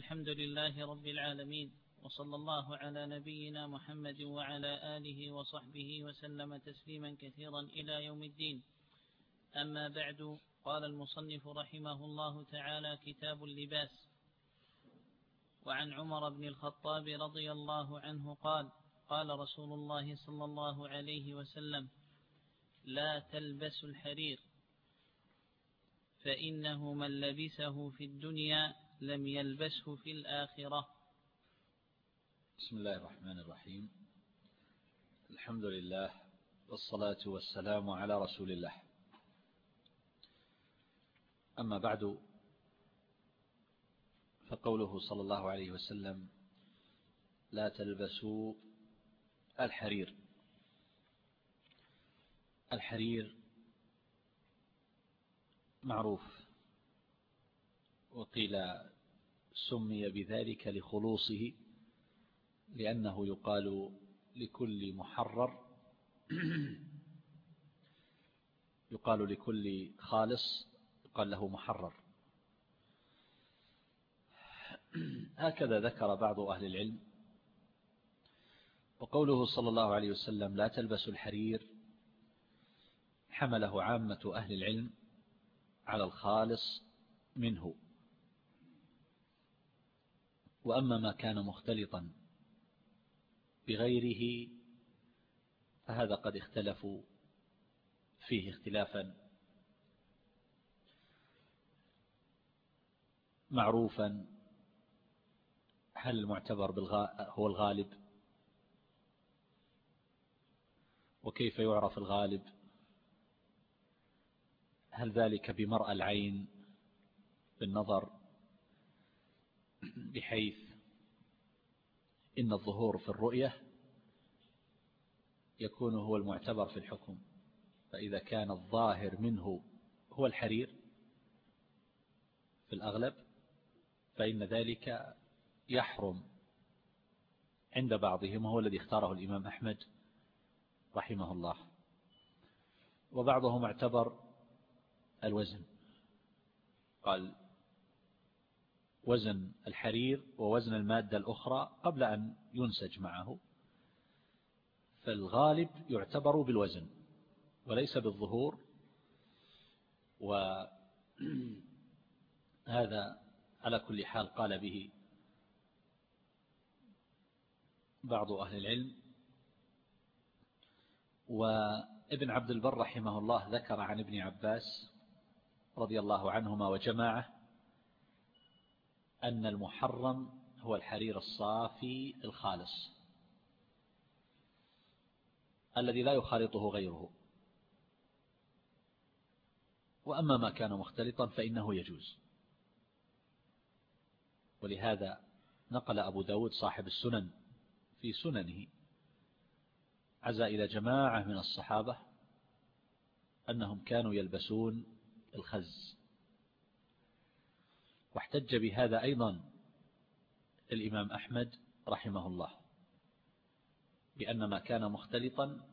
الحمد لله رب العالمين وصلى الله على نبينا محمد وعلى آله وصحبه وسلم تسليما كثيرا إلى يوم الدين. أما بعد قال المصنف رحمه الله تعالى كتاب اللباس. وعن عمر بن الخطاب رضي الله عنه قال قال رسول الله صلى الله عليه وسلم لا تلبسوا الحرير فإنه من لبسه في الدنيا لم يلبسه في الآخرة. بسم الله الرحمن الرحيم. الحمد لله والصلاة والسلام على رسول الله. أما بعد فقوله صلى الله عليه وسلم لا تلبسوا الحرير. الحرير معروف وقيل سمي بذلك لخلوصه لأنه يقال لكل محرر يقال لكل خالص يقال له محرر. هكذا ذكر بعض أهل العلم وقوله صلى الله عليه وسلم لا تلبس الحرير حمله عامة أهل العلم على الخالص منه. وأما ما كان مختلطا بغيره فهذا قد اختلفوا فيه اختلافا معروفا هل المعتبر هو الغالب؟ وكيف يعرف الغالب؟ هل ذلك بمرأى العين بالنظر؟ بحيث إن الظهور في الرؤية يكون هو المعتبر في الحكم. فإذا كان الظاهر منه هو الحرير في الأغلب فإن ذلك يحرم عند بعضهم وهو الذي اختاره الإمام أحمد رحمه الله. وبعضهم اعتبر الوزن. قال وزن الحرير ووزن المادة الأخرى قبل أن ينسج معه فالغالب يعتبر بالوزن وليس بالظهور وهذا على كل حال قال به بعض أهل العلم. وابن عبد البر رحمه الله ذكر عن ابن عباس رضي الله عنهما وجماعة أن المحرم هو الحرير الصافي الخالص الذي لا يخالطه غيره. وأما ما كان مختلطا فإنه يجوز. ولهذا نقل أبو داود صاحب السنن في سننه عزى إلى جماعة من الصحابة أنهم كانوا يلبسون الخز. واحتج بهذا أيضا الإمام أحمد رحمه الله بأن ما كان مختلطا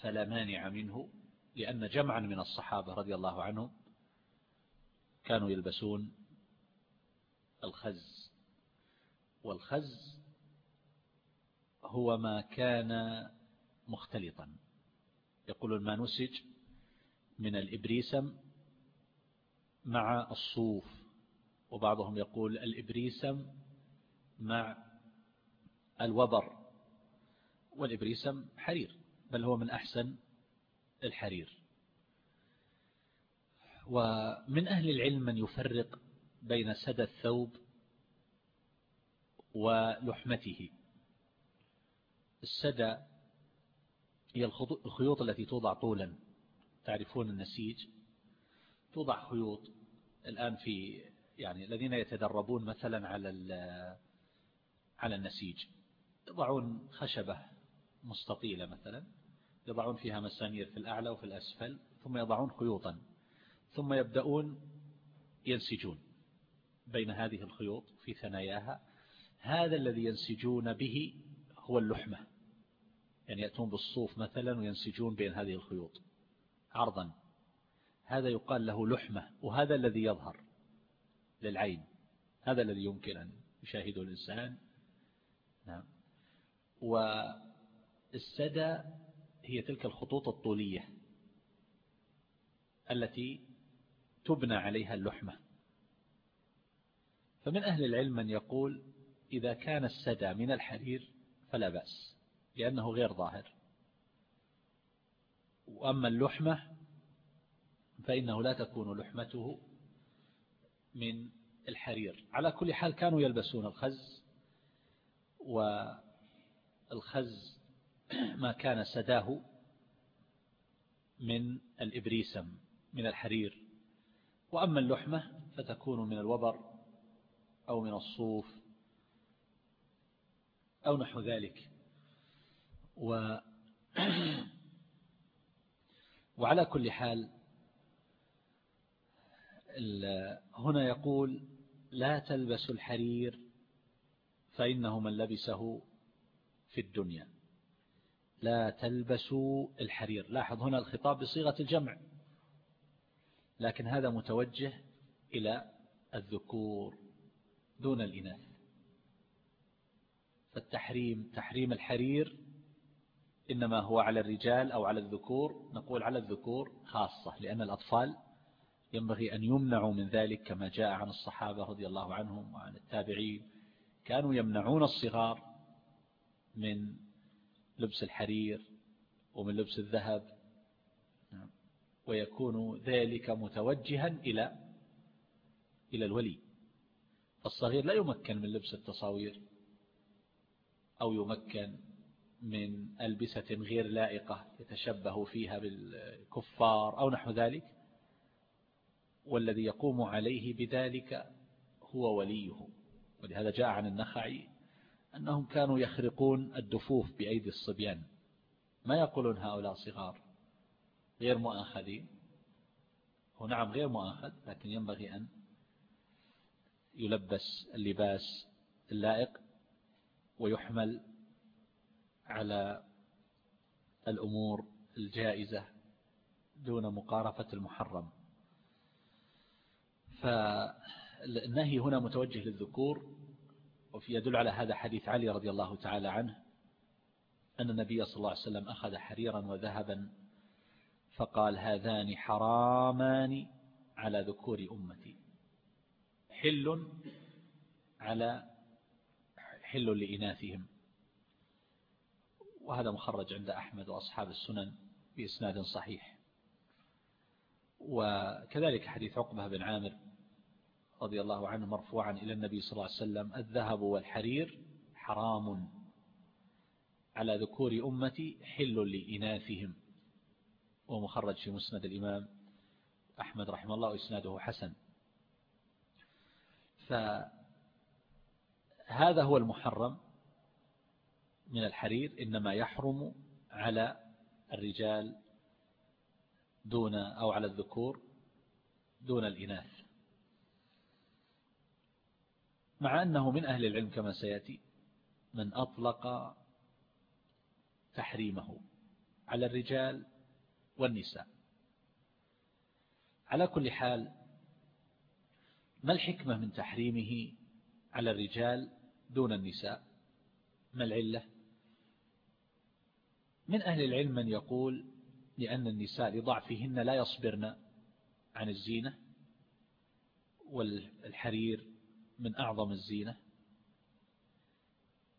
فلا مانع منه لأن جمعا من الصحابة رضي الله عنهم كانوا يلبسون الخز والخز هو ما كان مختلطا. يقول ما نسج من الإبريسم مع الصوف وبعضهم يقول الإبريسم مع الوبر والإبريسم حرير بل هو من أحسن الحرير. ومن أهل العلم من يفرق بين سدى الثوب ولحمته. السدى هي الخيوط التي توضع طولا. تعرفون النسيج؟ توضع خيوط الآن في يعني الذين يتدربون مثلا على على النسيج يضعون خشبة مستطيلة مثلا يضعون فيها مسامير في الأعلى وفي الأسفل ثم يضعون خيوطا ثم يبدأون ينسجون بين هذه الخيوط في ثناياها. هذا الذي ينسجون به هو اللحمة يعني يأتون بالصوف مثلا وينسجون بين هذه الخيوط عرضا. هذا يقال له لحمة وهذا الذي يظهر. للعين. هذا الذي يمكن أن يشاهده الإنسان. نعم. والسدى هي تلك الخطوط الطولية التي تبنى عليها اللحمة. فمن أهل العلم من يقول إذا كان السدى من الحرير فلا بأس لأنه غير ظاهر. وأما اللحمة فإنه لا تكون لحمته من الحرير. على كل حال كانوا يلبسون الخز والخز ما كان سداه من الإبريسم من الحرير. وأما اللحمة فتكون من الوبر أو من الصوف أو نحو ذلك. و وعلى كل حال هنا يقول لا تلبسوا الحرير فإنه من لبسه في الدنيا. لا تلبسوا الحرير. لاحظ هنا الخطاب بصيغة الجمع. لكن هذا متوجه إلى الذكور دون الإناث. فالتحريم تحريم الحرير إنما هو على الرجال أو على الذكور. نقول على الذكور خاصة لأن الأطفال ينبغي أن يمنعوا من ذلك كما جاء عن الصحابة رضي الله عنهم وعن التابعين. كانوا يمنعون الصغار من لبس الحرير ومن لبس الذهب. نعم. ويكون ذلك متوجها إلى إلى الولي. الصغير لا يمكن من لبس التصاوير أو يمكن من ألبسة غير لائقة يتشبه فيها بالكفار أو نحو ذلك. والذي يقوم عليه بذلك هو وليه. ولهذا جاء عن النخعي أنهم كانوا يخرقون الدفوف بأيدي الصبيان. ما يقولون هؤلاء صغار؟ غير مؤاخذين؟ هو نعم غير مؤاخذ لكن ينبغي أن يلبس اللباس اللائق ويحمل على الأمور الجائزة دون مقارفة المحرم. فالنهي هنا متوجه للذكور وفي يدل على هذا حديث علي رضي الله تعالى عنه أن النبي صلى الله عليه وسلم أخذ حريرا وذهبا فقال هذان حرامان على ذكور أمتي. حل على حل لإناثهم. وهذا مخرج عند أحمد وأصحاب السنن بإسناد صحيح. وكذلك حديث عقبة بن عامر رضي الله عنه مرفوعا إلى النبي صلى الله عليه وسلم الذهب والحرير حرام. على ذكور أمتي حل لإناثهم. ومخرج في مسند الإمام أحمد رحمه الله وإسناده حسن. فهذا هو المحرم من الحرير إنما يحرم على الرجال دون أو على الذكور دون الإناث. مع أنه من أهل العلم كما سيأتي من أطلق تحريمه على الرجال والنساء. على كل حال ما الحكمة من تحريمه على الرجال دون النساء؟ ما العلة؟ من أهل العلم من يقول لأن النساء لضعفهن لا يصبرن عن الزينة والحرير من أعظم الزينة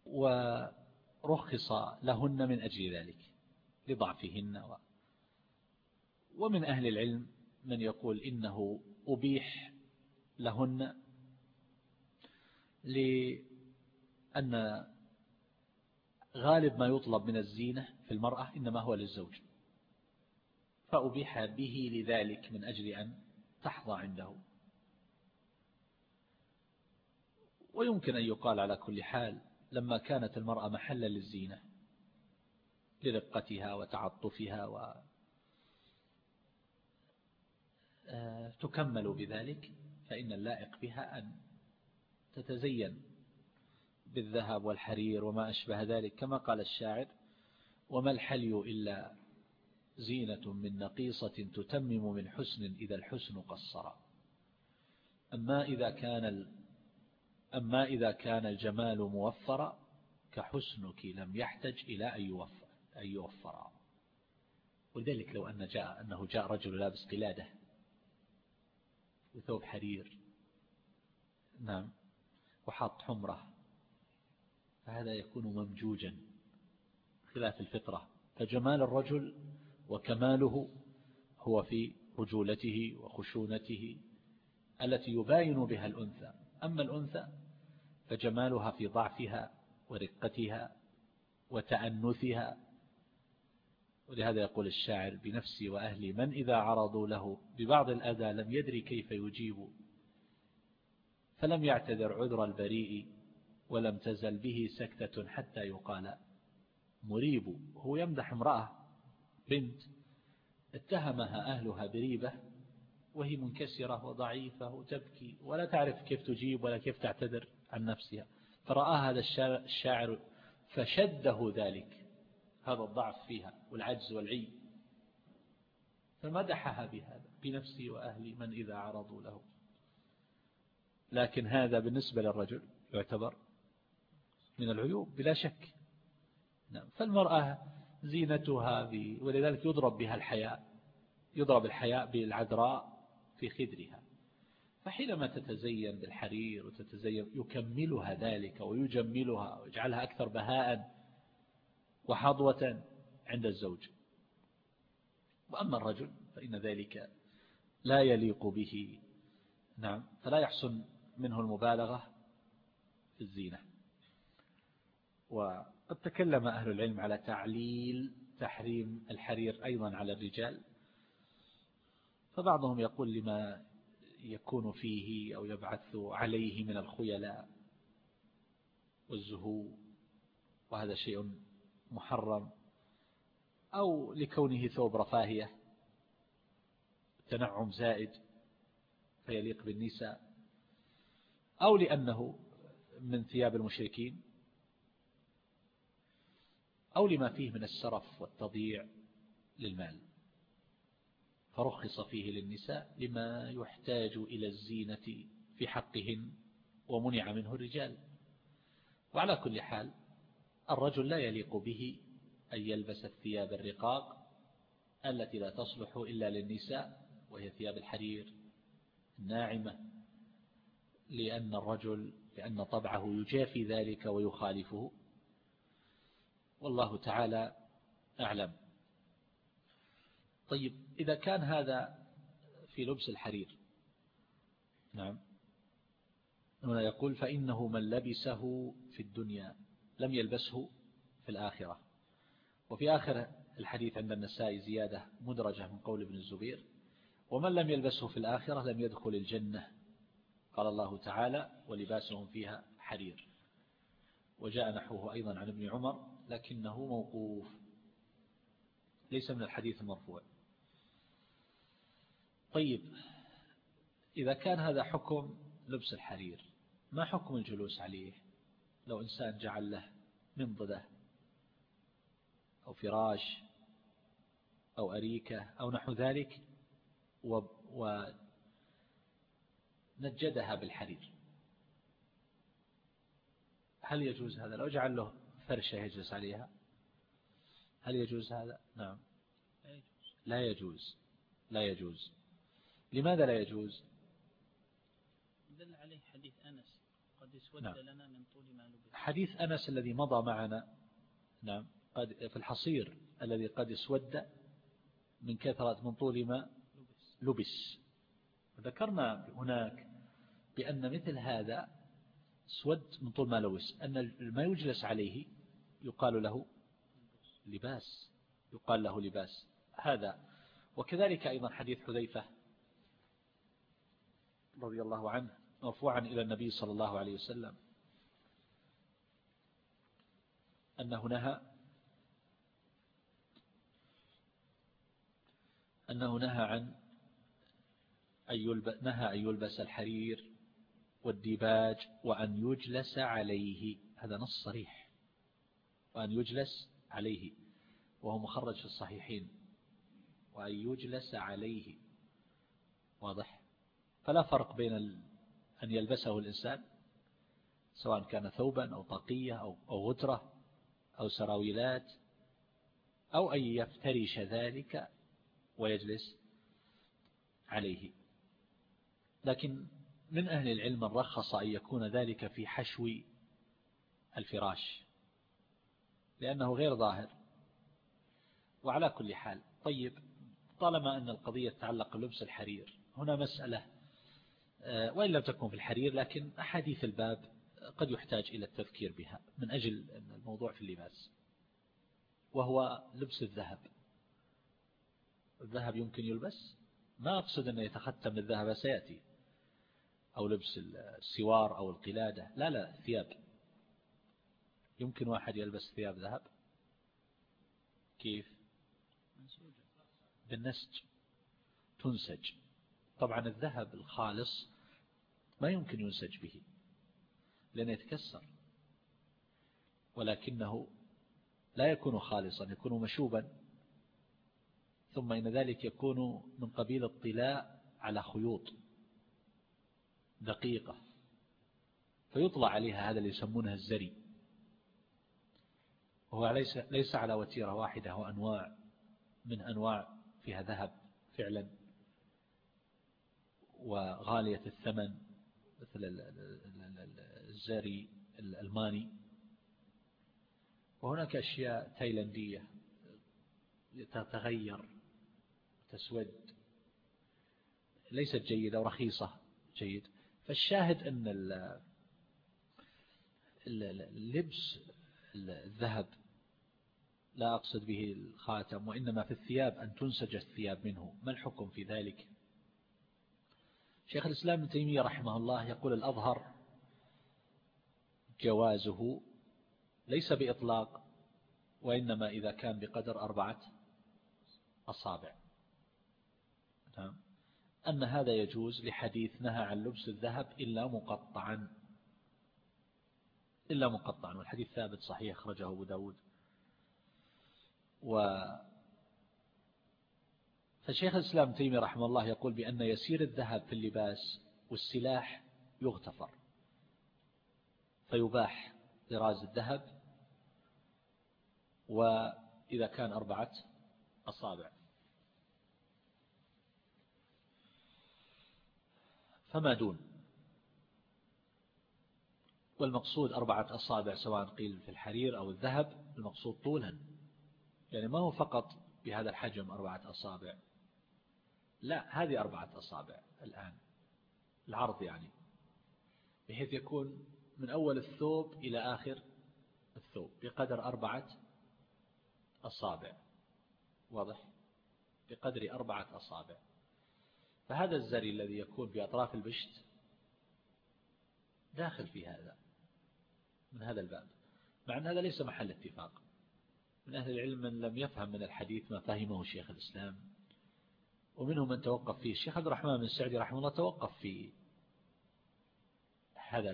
ورخص لهن من أجل ذلك لضعفهن و ومن أهل العلم من يقول إنه أبيح لهن لأن غالب ما يطلب من الزينة في المرأة إنما هو للزوج. فأبيح به لذلك من أجل أن تحظى عنده. ويمكن أن يقال على كل حال لما كانت المرأة محلا للزينة لرقتها وتعطفها و آه، تكمل بذلك فإن اللائق بها أن تتزين بالذهب والحرير وما أشبه ذلك. كما قال الشاعر وما الحلي إلا زينة من نقيصة تتمم من حسن إذا الحسن قصر. أما إذا كان أما إذا كان الجمال موفرا كحسنك لم يحتج إلى أن يوفر, أن يوفر. ولذلك لو أن جاء أنه جاء رجل لابس قلادة وثوب حرير نعم وحاط حمرة فهذا يكون ممجوجا خلاف الفطرة. فجمال الرجل وكماله هو في رجولته وخشونته التي يباين بها الأنثى. أما الأنثى فجمالها في ضعفها ورقتها وتأنثها. ولهذا يقول الشاعر بنفسي وأهلي من إذا عرضوا له ببعض الأذى لم يدري كيف يجيب فلم يعتذر عذر البريء ولم تزل به سكتة حتى يقال مريب. هو يمدح امرأة بنت اتهمها أهلها بريبة وهي منكسرة وضعيفة وتبكي ولا تعرف كيف تجيب ولا كيف تعتذر عن نفسها. فرأى هذا الشاعر فشده ذلك هذا الضعف فيها والعجز والعي. فمدحها بهذا بنفسي وأهلي من إذا عرضوا له. لكن هذا بالنسبة للرجل يعتبر من العيوب بلا شك. نعم. فالمرأة زينتها ولذلك يضرب بها الحياء يضرب الحياء بالعذراء في خدرها. فحينما تتزين بالحرير وتتزين يكملها ذلك ويجملها ويجعلها أكثر بهاء وحظوة عند الزوج. وأما الرجل فإن ذلك لا يليق به. نعم فلا يحسن منه المبالغة في الزينة. وقد تكلم أهل العلم على تعليل تحريم الحرير أيضا على الرجال. فبعضهم يقول لما يكون فيه أو يبعث عليه من الخيلاء والزهو وهذا شيء محرم أو لكونه ثوب رفاهية تنعم زائد فيليق بالنساء أو لأنه من ثياب المشركين أو لما فيه من السرف والتضييع للمال. فرخص فيه للنساء لما يحتاج إلى الزينة في حقهن ومنع منه الرجال. وعلى كل حال الرجل لا يليق به أن يلبس الثياب الرقاق التي لا تصلح إلا للنساء وهي ثياب الحرير الناعمة لأن الرجل لأن طبعه يجافي ذلك ويخالفه. والله تعالى أعلم. طيب إذا كان هذا في لبس الحرير نعم هنا يقول فإنه من لبسه في الدنيا لم يلبسه في الآخرة. وفي آخر الحديث عند النساء زيادة مدرجة من قول ابن الزبير ومن لم يلبسه في الآخرة لم يدخل الجنة. قال الله تعالى ولباسهم فيها حرير وجاء نحوه أيضا عن ابن عمر لكنه موقوف ليس من الحديث المرفوع. طيب إذا كان هذا حكم لبس الحرير ما حكم الجلوس عليه؟ لو إنسان جعل له منضدة أو فراش أو أريكة أو نحو ذلك ونجدها بالحرير. هل يجوز هذا؟ لو جعل له فرشة يجلس عليها هل يجوز هذا؟ نعم. لا يجوز. لا يجوز. لماذا لا يجوز؟ دل عليه حديث أنس قد اسود نعم. لنا من طول ما لبس حديث أنس الذي مضى معنا نعم قد في الحصير الذي قد اسود من كثرة من طول ما لبس ذكرنا هناك بأن مثل هذا اسود من طول ما لبس أن ما يجلس عليه يقال له لباس يقال له لباس. هذا. وكذلك أيضا حديث حذيفة رضي الله عنه مرفوعا إلى النبي صلى الله عليه وسلم. أنه نهى أنه نهى عن أن نهى أن يلبس الحرير والديباج وأن يجلس عليه. هذا نص صريح. وأن يجلس عليه. وهو مخرج في الصحيحين. وأن يجلس عليه. واضح؟ فلا فرق بين أن يلبسه الإنسان سواء كان ثوبا أو طاقية أو غترة أو سراويلات أو أن يفترش ذلك ويجلس عليه. لكن من أهل العلم من رخص أن يكون ذلك في حشو الفراش لأنه غير ظاهر. وعلى كل حال طيب طالما أن القضية تتعلق بلبس الحرير هنا مسألة وإن لم تكن في الحرير لكن أحاديث الباب قد يحتاج إلى التذكير بها من أجل الموضوع في اللباس. وهو لبس الذهب. الذهب يمكن يلبس؟ ما أقصد أنه يتختم الذهب سيأتي. أو لبس السوار أو القلادة. لا لا ثياب. يمكن واحد يلبس ثياب ذهب؟ كيف؟ بالنسج. تنسج. طبعا الذهب الخالص ما يمكن ينسج به لأنه يتكسر ولكنه لا يكون خالصا يكون مشوبا. ثم إن ذلك يكون من قبيل الطلاء على خيوط دقيقة فيطلع عليها هذا اللي يسمونه الزري. وهو ليس ليس على وتيرة واحدة وأنواع من أنواع فيها ذهب فعلا. وغالية الثمن مثل الزري الألماني. وهناك أشياء تايلندية تتغير تسود. ليست جيدة ورخيصة جيد. فالشاهد أن اللبس الذهب لا أقصد به الخاتم وإنما في الثياب أن تنسج الثياب منه. ما الحكم في ذلك؟ شيخ الإسلام ابن تيمية رحمه الله يقول الأظهر جوازه ليس بإطلاق وإنما إذا كان بقدر أربعة أصابع. نعم. أن هذا يجوز لحديث نهى عن لبس الذهب إلا مقطعا. إلا مقطعا. والحديث ثابت صحيح خرجه أبو داود. فشيخ الإسلام تيمي رحمه الله يقول بأن يسير الذهب في اللباس والسلاح يغتفر فيباح طراز الذهب وإذا كان أربعة أصابع. فما دون؟ والمقصود أربعة أصابع سواء قيل في الحرير أو الذهب المقصود طولا يعني ما هو فقط بهذا الحجم أربعة أصابع. لا هذه أربعة أصابع الآن العرض يعني بحيث يكون من أول الثوب إلى آخر الثوب بقدر أربعة أصابع. واضح؟ بقدر أربعة أصابع. فهذا الزري الذي يكون في أطراف البشت داخل في هذا من هذا الباب. مع أن هذا ليس محل اتفاق. من أهل العلم من لم يفهم من الحديث ما فهمه شيخ الإسلام ومنهم من توقف فيه. الشيخ عبد الرحمن بن سعدي رحمه الله توقف في هذا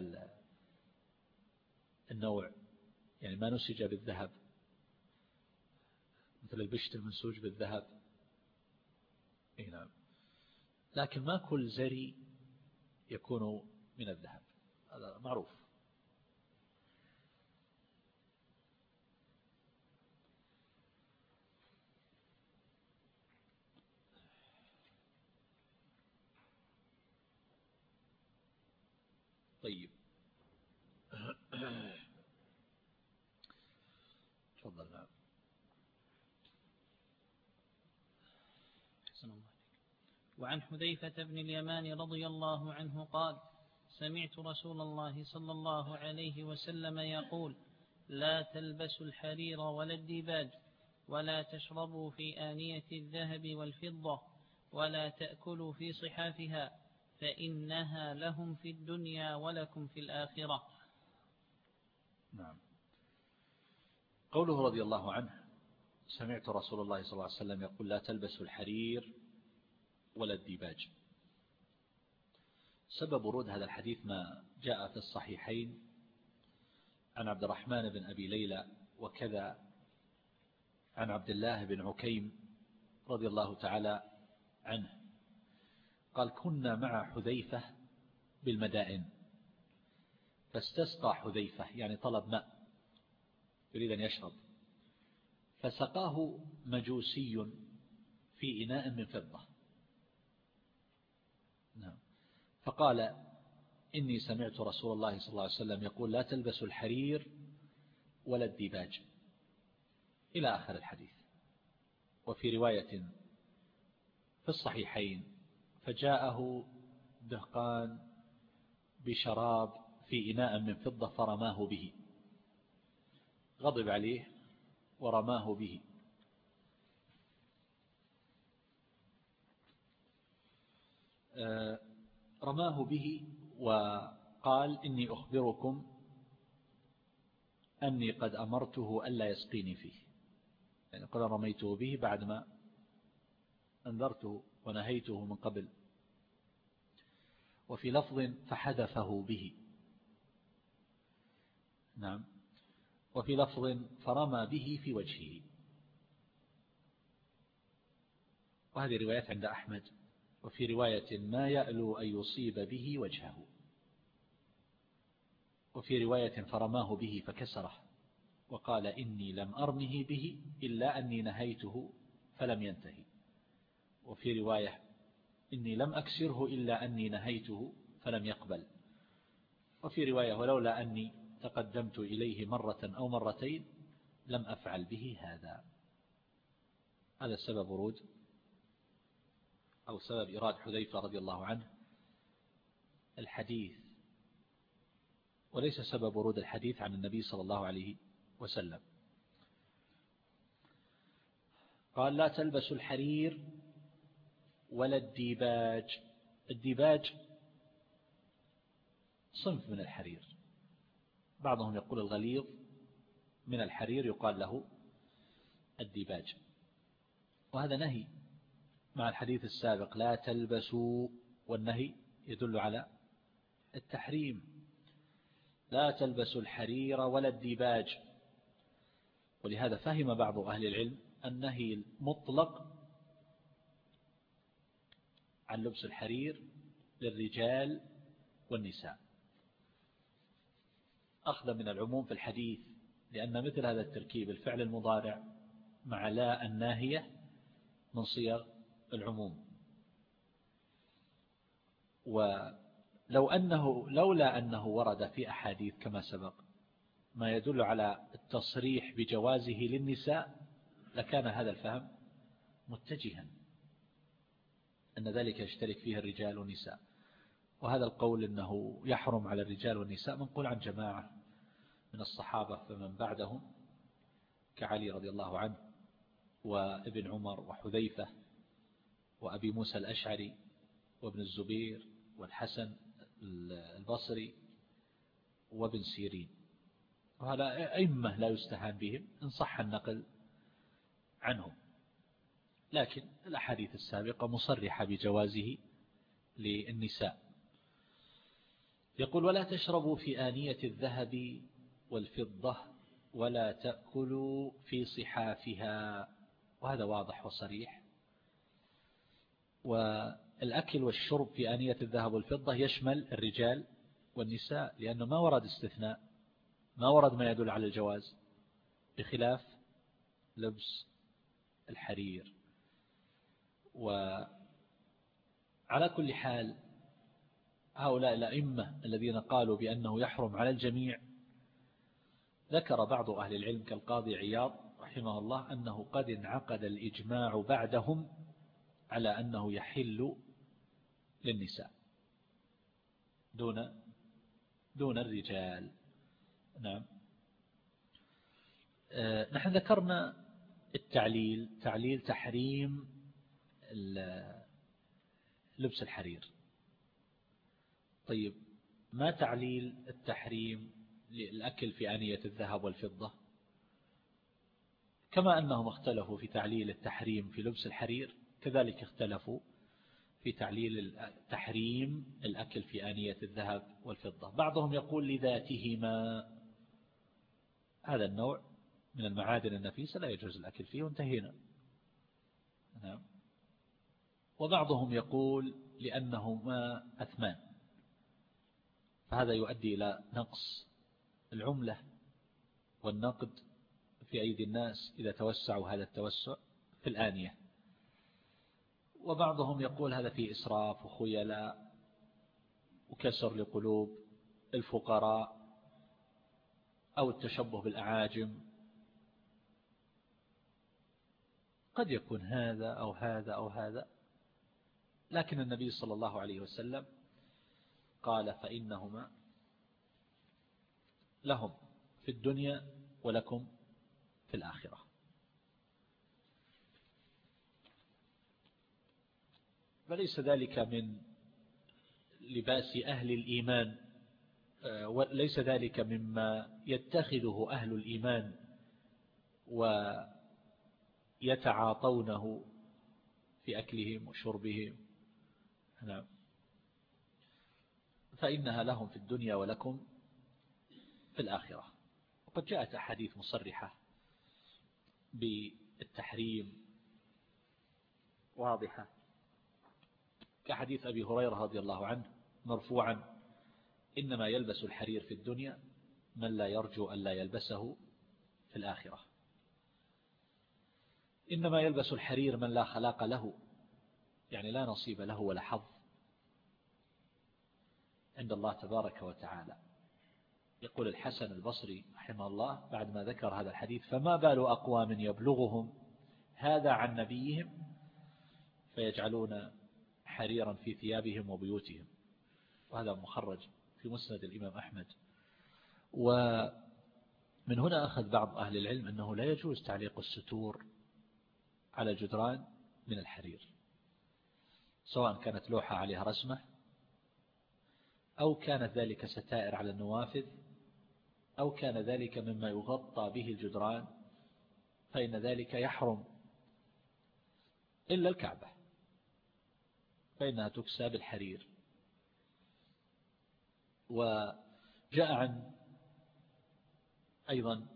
النوع يعني ما نسج بالذهب مثل البشت المنسوج بالذهب. أي نعم. لكن ما كل زري يكون من الذهب. هذا معروف. طيب. تفضل. نعم وعن حذيفة بن اليمان رضي الله عنه قال سمعت رسول الله صلى الله عليه وسلم يقول لا تلبسوا الحرير ولا الديباج ولا تشربوا في آنية الذهب والفضة ولا تأكلوا في صحافها فإنها لهم في الدنيا ولكم في الآخرة. نعم. قوله رضي الله عنه سمعت رسول الله صلى الله عليه وسلم يقول لا تلبسوا الحرير ولا الديباج. سبب ورود هذا الحديث ما جاء في الصحيحين عن عبد الرحمن بن أبي ليلى وكذا عن عبد الله بن عكيم رضي الله تعالى عنه. قال كنا مع حذيفة بالمدائن. فاستسقى حذيفة يعني طلب ماء يريد أن يشرب. فسقاه مجوسي في إناء من فضة. نعم. فقال إني سمعت رسول الله صلى الله عليه وسلم يقول لا تلبس الحرير ولا الديباج. إلى آخر الحديث. وفي رواية في الصحيحين فجاءه دهقان بشراب في إناء من فضة فرماه به. غضب عليه ورماه به. آه، رماه به وقال إني أخبركم أني قد أمرته ألا يسقيني فيه. يعني قد رميته به بعدما أنذرته. ونهيته من قبل. وفي لفظ فحدثه به. نعم. وفي لفظ فرمى به في وجهه. وهذه روايات عند أحمد. وفي رواية ما يألو أن يصيب به وجهه. وفي رواية فرماه به فكسره. وقال إني لم أرمه به إلا أني نهيته فلم ينتهي. وفي رواية إني لم أكسره إلا أني نهيته فلم يقبل. وفي رواية ولولا أني تقدمت إليه مرة أو مرتين لم أفعل به هذا. هذا سبب ورود أو سبب إراد حذيفة رضي الله عنه. الحديث وليس سبب ورود الحديث عن النبي صلى الله عليه وسلم. قال لا تلبس الحرير ولا الديباج. الديباج صنف من الحرير. بعضهم يقول الغليظ من الحرير يقال له الديباج. وهذا نهي مع الحديث السابق لا تلبسوا والنهي يدل على التحريم. لا تلبسوا الحرير ولا الديباج. ولهذا فهم بعض أهل العلم النهي المطلق عن لبس الحرير للرجال والنساء. أخذ من العموم في الحديث لأن مثل هذا التركيب الفعل المضارع مع لا الناهية من صيغ العموم. ولو أنه لولا أنه ورد في أحاديث كما سبق ما يدل على التصريح بجوازه للنساء لكان هذا الفهم متجها. أن ذلك يشترك فيه الرجال والنساء. وهذا القول أنه يحرم على الرجال والنساء منقول عن جماعة من الصحابة فمن بعدهم كعلي رضي الله عنه وابن عمر وحذيفة وأبي موسى الأشعري وابن الزبير والحسن البصري وابن سيرين. وهذا أئمة لا يستهان بهم إن صح النقل عنهم. لكن الأحاديث السابقة مصرحة بجوازه للنساء. يقول ولا تشربوا في آنية الذهب والفضة ولا تأكلوا في صحافها. وهذا واضح وصريح. والأكل والشرب في آنية الذهب والفضة يشمل الرجال والنساء لأنه ما ورد استثناء ما ورد ما يدل على الجواز بخلاف لبس الحرير. وعلى كل حال هؤلاء الأئمة الذين قالوا بأنه يحرم على الجميع ذكر بعض أهل العلم كالقاضي عياض رحمه الله أنه قد انعقد الإجماع بعدهم على أنه يحل للنساء دون دون الرجال. نعم. آه، نحن ذكرنا التعليل تعليل تحريم لبس الحرير. طيب ما تعليل التحريم للأكل في آنية الذهب والفضة؟ كما أنهم اختلفوا في تعليل التحريم في لبس الحرير كذلك اختلفوا في تعليل تحريم الأكل في آنية الذهب والفضة. بعضهم يقول لذاتهما. هذا النوع من المعادن النفيسة لا يجوز الأكل فيه وانتهينا. نعم. وبعضهم يقول لأنهما أثمان. هذا يؤدي إلى نقص العملة والنقد في أيدي الناس إذا توسعوا هذا التوسع في الآنية. وبعضهم يقول هذا فيه إسراف وخيلاء وكسر لقلوب الفقراء أو التشبه بالأعاجم. قد يكون هذا أو هذا أو هذا لكن النبي صلى الله عليه وسلم قال فإنهما لهم في الدنيا ولكم في الآخرة. فليس ذلك من لباس أهل الإيمان آه، وليس ذلك مما يتخذه أهل الإيمان ويتعاطونه في أكلهم وشربهم. نعم. فإنها لهم في الدنيا ولكم في الآخرة. وقد جاءت أحاديث مصرحة بالتحريم واضحة. كحديث أبي هريرة رضي الله عنه مرفوعا إنما يلبس الحرير في الدنيا من لا يرجو أن لا يلبسه في الآخرة. إنما يلبس الحرير من لا خلاق له يعني لا نصيب له ولا حظ. عند الله تبارك وتعالى. يقول الحسن البصري رحمه الله بعد ما ذكر هذا الحديث فما بال أقوام يبلغهم هذا عن نبيهم؟ فيجعلون حريرا في ثيابهم وبيوتهم. وهذا مخرج في مسند الإمام أحمد. ومن هنا أخذ بعض أهل العلم أنه لا يجوز تعليق الستور على جدران من الحرير سواء كانت لوحة عليها رسمة أو كانت ذلك ستائر على النوافذ أو كان ذلك مما يغطى به الجدران فإن ذلك يحرم إلا الكعبة فإنها تكسى بالحرير. وجاء عن أيضا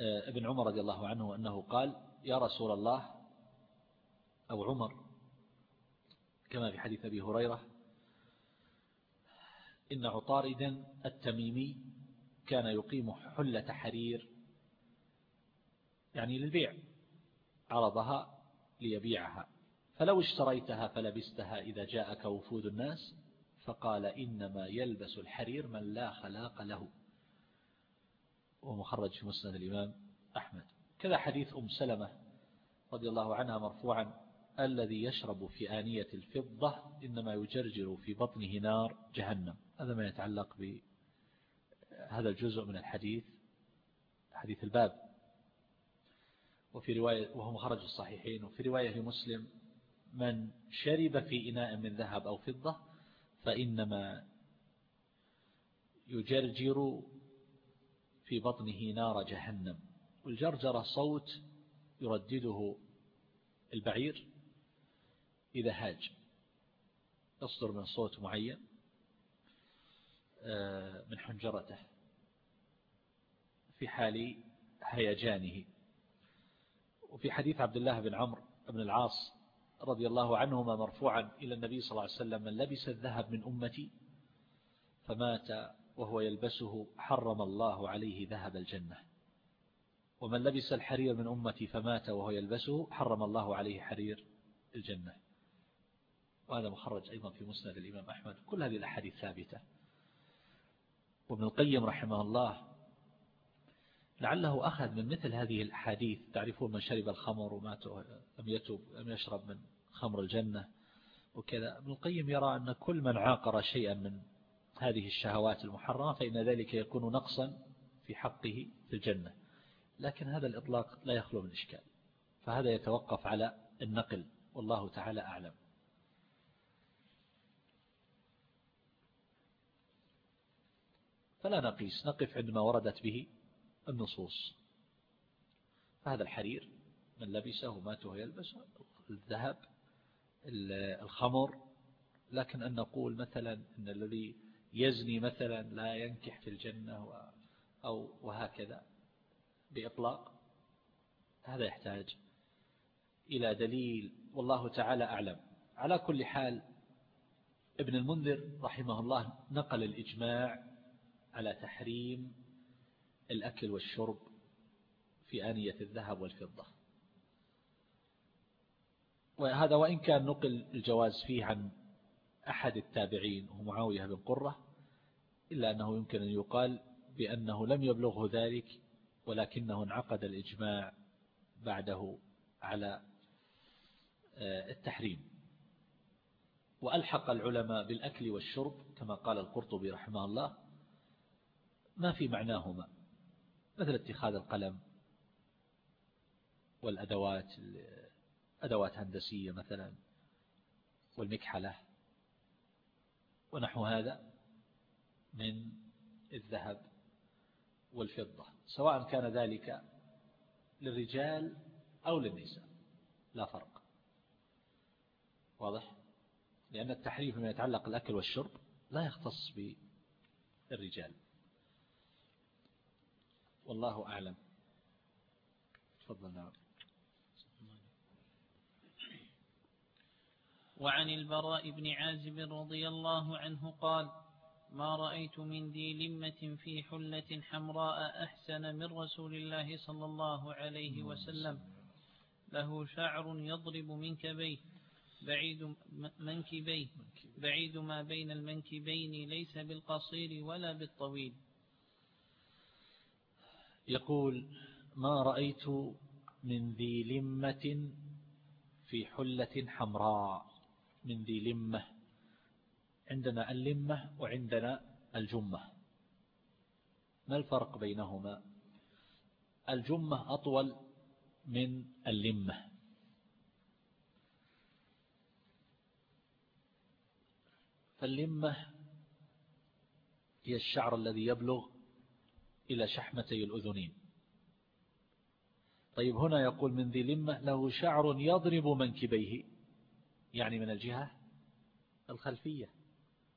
آه، ابن عمر رضي الله عنه أنه قال يا رسول الله أو عمر كما في حديث أبي هريرة إن عطاردا التميمي كان يقيم حلة حرير يعني للبيع عرضها ليبيعها. فلو اشتريتها فلبستها إذا جاءك وفود الناس فقال إنما يلبس الحرير من لا خلاق له. ومخرج في مسند الإمام أحمد. كذا حديث أم سلمة رضي الله عنها مرفوعا. الذي يشرب في آنية الفضة إنما يجرجر في بطنه نار جهنم. هذا ما يتعلق بهذا الجزء من الحديث حديث الباب. وفي رواية وهو مخرج الصحيحين. وفي رواية لمسلم من شرب في إناء من ذهب أو فضة فإنما يجرجر في بطنه نار جهنم. والجرجرة صوت يردده البعير. إذا هاج. يصدر من صوت معين آه، من حنجرته. في حال هيجانه. وفي حديث عبد الله بن عمرو بن العاص رضي الله عنهما مرفوعا إلى النبي صلى الله عليه وسلم من لبس الذهب من أمتي فمات وهو يلبسه حرم الله عليه ذهب الجنة. ومن لبس الحرير من أمتي فمات وهو يلبسه حرم الله عليه حرير الجنة. وهذا مخرج أيضا في مسند الإمام أحمد. كل هذه الأحاديث ثابتة. وابن القيم رحمه الله لعله أخذ من مثل هذه الأحاديث. تعرفون من شرب الخمر ومات لم يتوب لم يشرب من خمر الجنة وكذا. ابن القيم يرى أن كل من عاقر شيئا من هذه الشهوات المحرمة فإن ذلك يكون نقصا في حقه في الجنة. لكن هذا الإطلاق لا يخلو من إشكال. فهذا يتوقف على النقل. والله تعالى أعلم. فلا نقيس نقف عندما وردت به النصوص. فهذا الحرير من لبسه ماته يلبس الذهب الخمر. لكن أن نقول مثلا أن الذي يزني مثلا لا ينكح في الجنة أو وهكذا بإطلاق هذا يحتاج إلى دليل. والله تعالى أعلم. على كل حال ابن المنذر رحمه الله نقل الإجماع على تحريم الأكل والشرب في آنية الذهب والفضة. وهذا وإن كان نقل الجواز فيه عن أحد التابعين هو معاوية بن قرة إلا أنه يمكن أن يقال بأنه لم يبلغه ذلك ولكنه انعقد الإجماع بعده على آه، التحريم. وألحق العلماء بالأكل والشرب كما قال القرطبي رحمه الله ما في معناهما. مثل اتخاذ القلم والأدوات أدوات هندسية مثلا والمكحلة ونحو هذا من الذهب والفضة. سواء كان ذلك للرجال أو للنساء. لا فرق. واضح؟ لأن التحريم فيما يتعلق الأكل والشرب لا يختص بالرجال. والله أعلم. تفضل وعن البراء بن عازب رضي الله عنه قال ما رأيت من ذي لمة في حلة حمراء أحسن من رسول الله صلى الله عليه وسلم. له شعر يضرب منكبيه بعيد منكبيه بعيد ما بين المنكبين ليس بالقصير ولا بالطويل. يقول ما رأيت من ذي لمة في حلة حمراء. من ذي لمة. عندنا اللمة وعندنا الجمة. ما الفرق بينهما؟ الجمة أطول من اللمة. فاللمة هي الشعر الذي يبلغ إلى شحمتي الأذنين. طيب هنا يقول من ذي لمة له شعر يضرب منكبيه. يعني من الجهة الخلفية.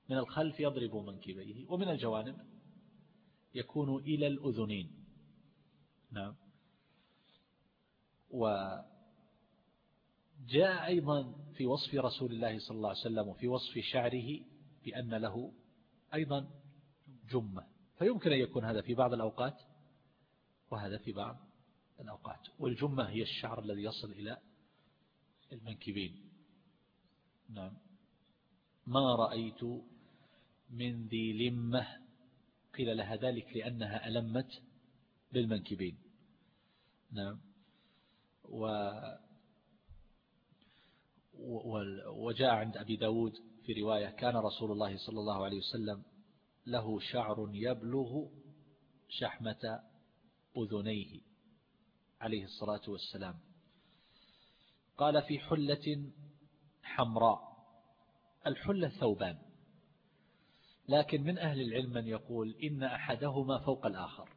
من الخلف يضرب منكبيه. ومن الجوانب يكون إلى الأذنين. نعم. وجاء أيضا في وصف رسول الله صلى الله عليه وسلم وفي وصف شعره بأن له أيضا جمة. فيمكن أن يكون هذا في بعض الأوقات وهذا في بعض الأوقات. والجمة هي الشعر الذي يصل إلى المنكبين. نعم. ما رأيت من ذي لمة قيل لها ذلك لأنها ألمت بالمنكبين نعم. و وجاء عند أبي داود في رواية كان رسول الله صلى الله عليه وسلم له شعر يبلغ شحمة أذنيه عليه الصلاة والسلام. قال في حلة حمراء الحلة ثوبان. لكن من أهل العلم من يقول إن أحدهما فوق الآخر.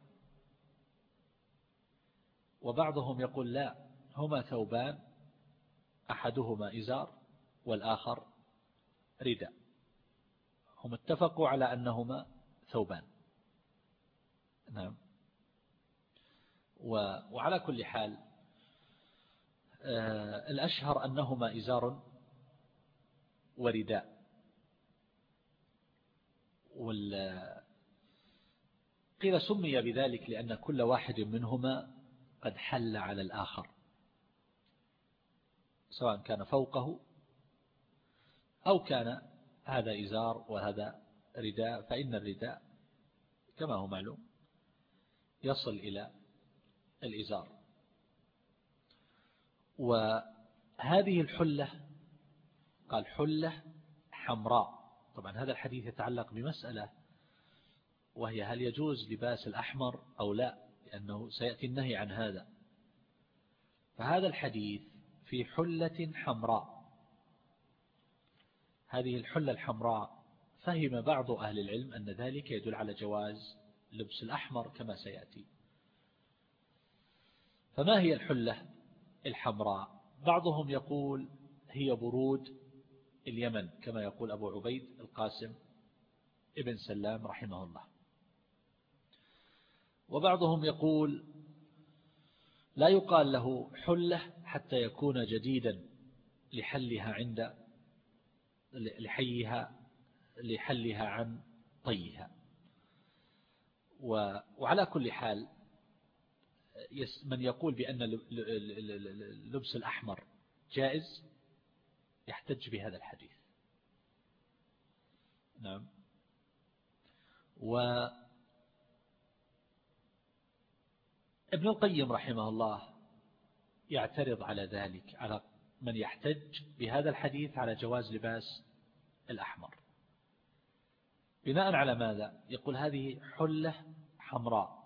وبعضهم يقول لا هما ثوبان أحدهما إزار والآخر رداء. هم اتفقوا على أنهما ثوبان. نعم. وعلى كل حال آه، الأشهر أنهما إزار ورداء. قيل سمي بذلك لأن كل واحد منهما قد حل على الآخر سواء كان فوقه أو كان هذا إزار وهذا رداء فإن الرداء كما هو معلوم يصل إلى الإزار. وهذه الحلة قال حلة حمراء. طبعا هذا الحديث يتعلق بمسألة وهي هل يجوز لباس الأحمر أو لا؟ لأنه سيأتي النهي عن هذا. فهذا الحديث في حلة حمراء. هذه الحلة الحمراء. فهم بعض أهل العلم أن ذلك يدل على جواز لبس الأحمر كما سيأتي. فما هي الحلة الحمراء؟ بعضهم يقول هي برود اليمن كما يقول أبو عبيد القاسم ابن سلام رحمه الله. وبعضهم يقول لا يقال له حلة حتى يكون جديدا لحلها عند لحيها لحلها عن طيها. وعلى كل حال من يقول بأن اللبس الأحمر جائز يحتج بهذا الحديث. نعم. و ابن القيم رحمه الله يعترض على ذلك على من يحتج بهذا الحديث على جواز لباس الأحمر. بناء على ماذا؟ يقول هذه حلة حمراء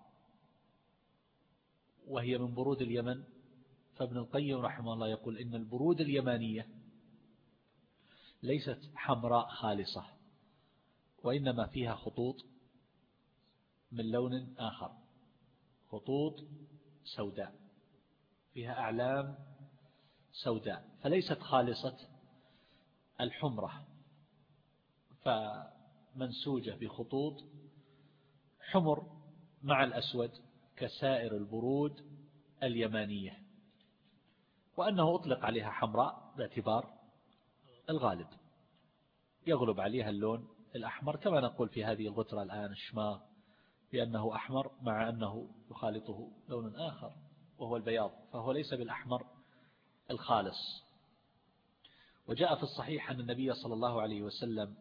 وهي من برود اليمن. فابن القيم رحمه الله يقول إن البرود اليمانية ليست حمراء خالصة وإنما فيها خطوط من لون آخر خطوط سوداء فيها أعلام سوداء فليست خالصة الحمرة فمنسوجة بخطوط. حمر مع الأسود كسائر البرود اليمانية وأنه أطلق عليها حمراء باعتبار الغالب. يغلب عليها اللون الأحمر كما نقول في هذه الغترة الآن الشماغ بأنه أحمر مع أنه يخالطه لون آخر وهو البياض فهو ليس بالأحمر الخالص. وجاء في الصحيح أن النبي صلى الله عليه وسلم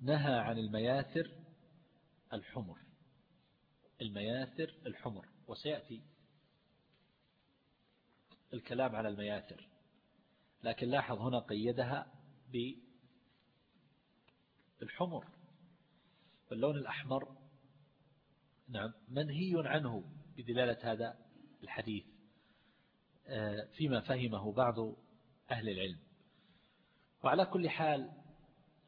نهى عن المياثر الحمر. المياثر الحمر. وسيأتي الكلام على المياثر. لكن لاحظ هنا قيدها بالحمر. اللون الأحمر. نعم. منهي عنه بدلالة هذا الحديث. فيما فهمه بعض أهل العلم. وعلى كل حال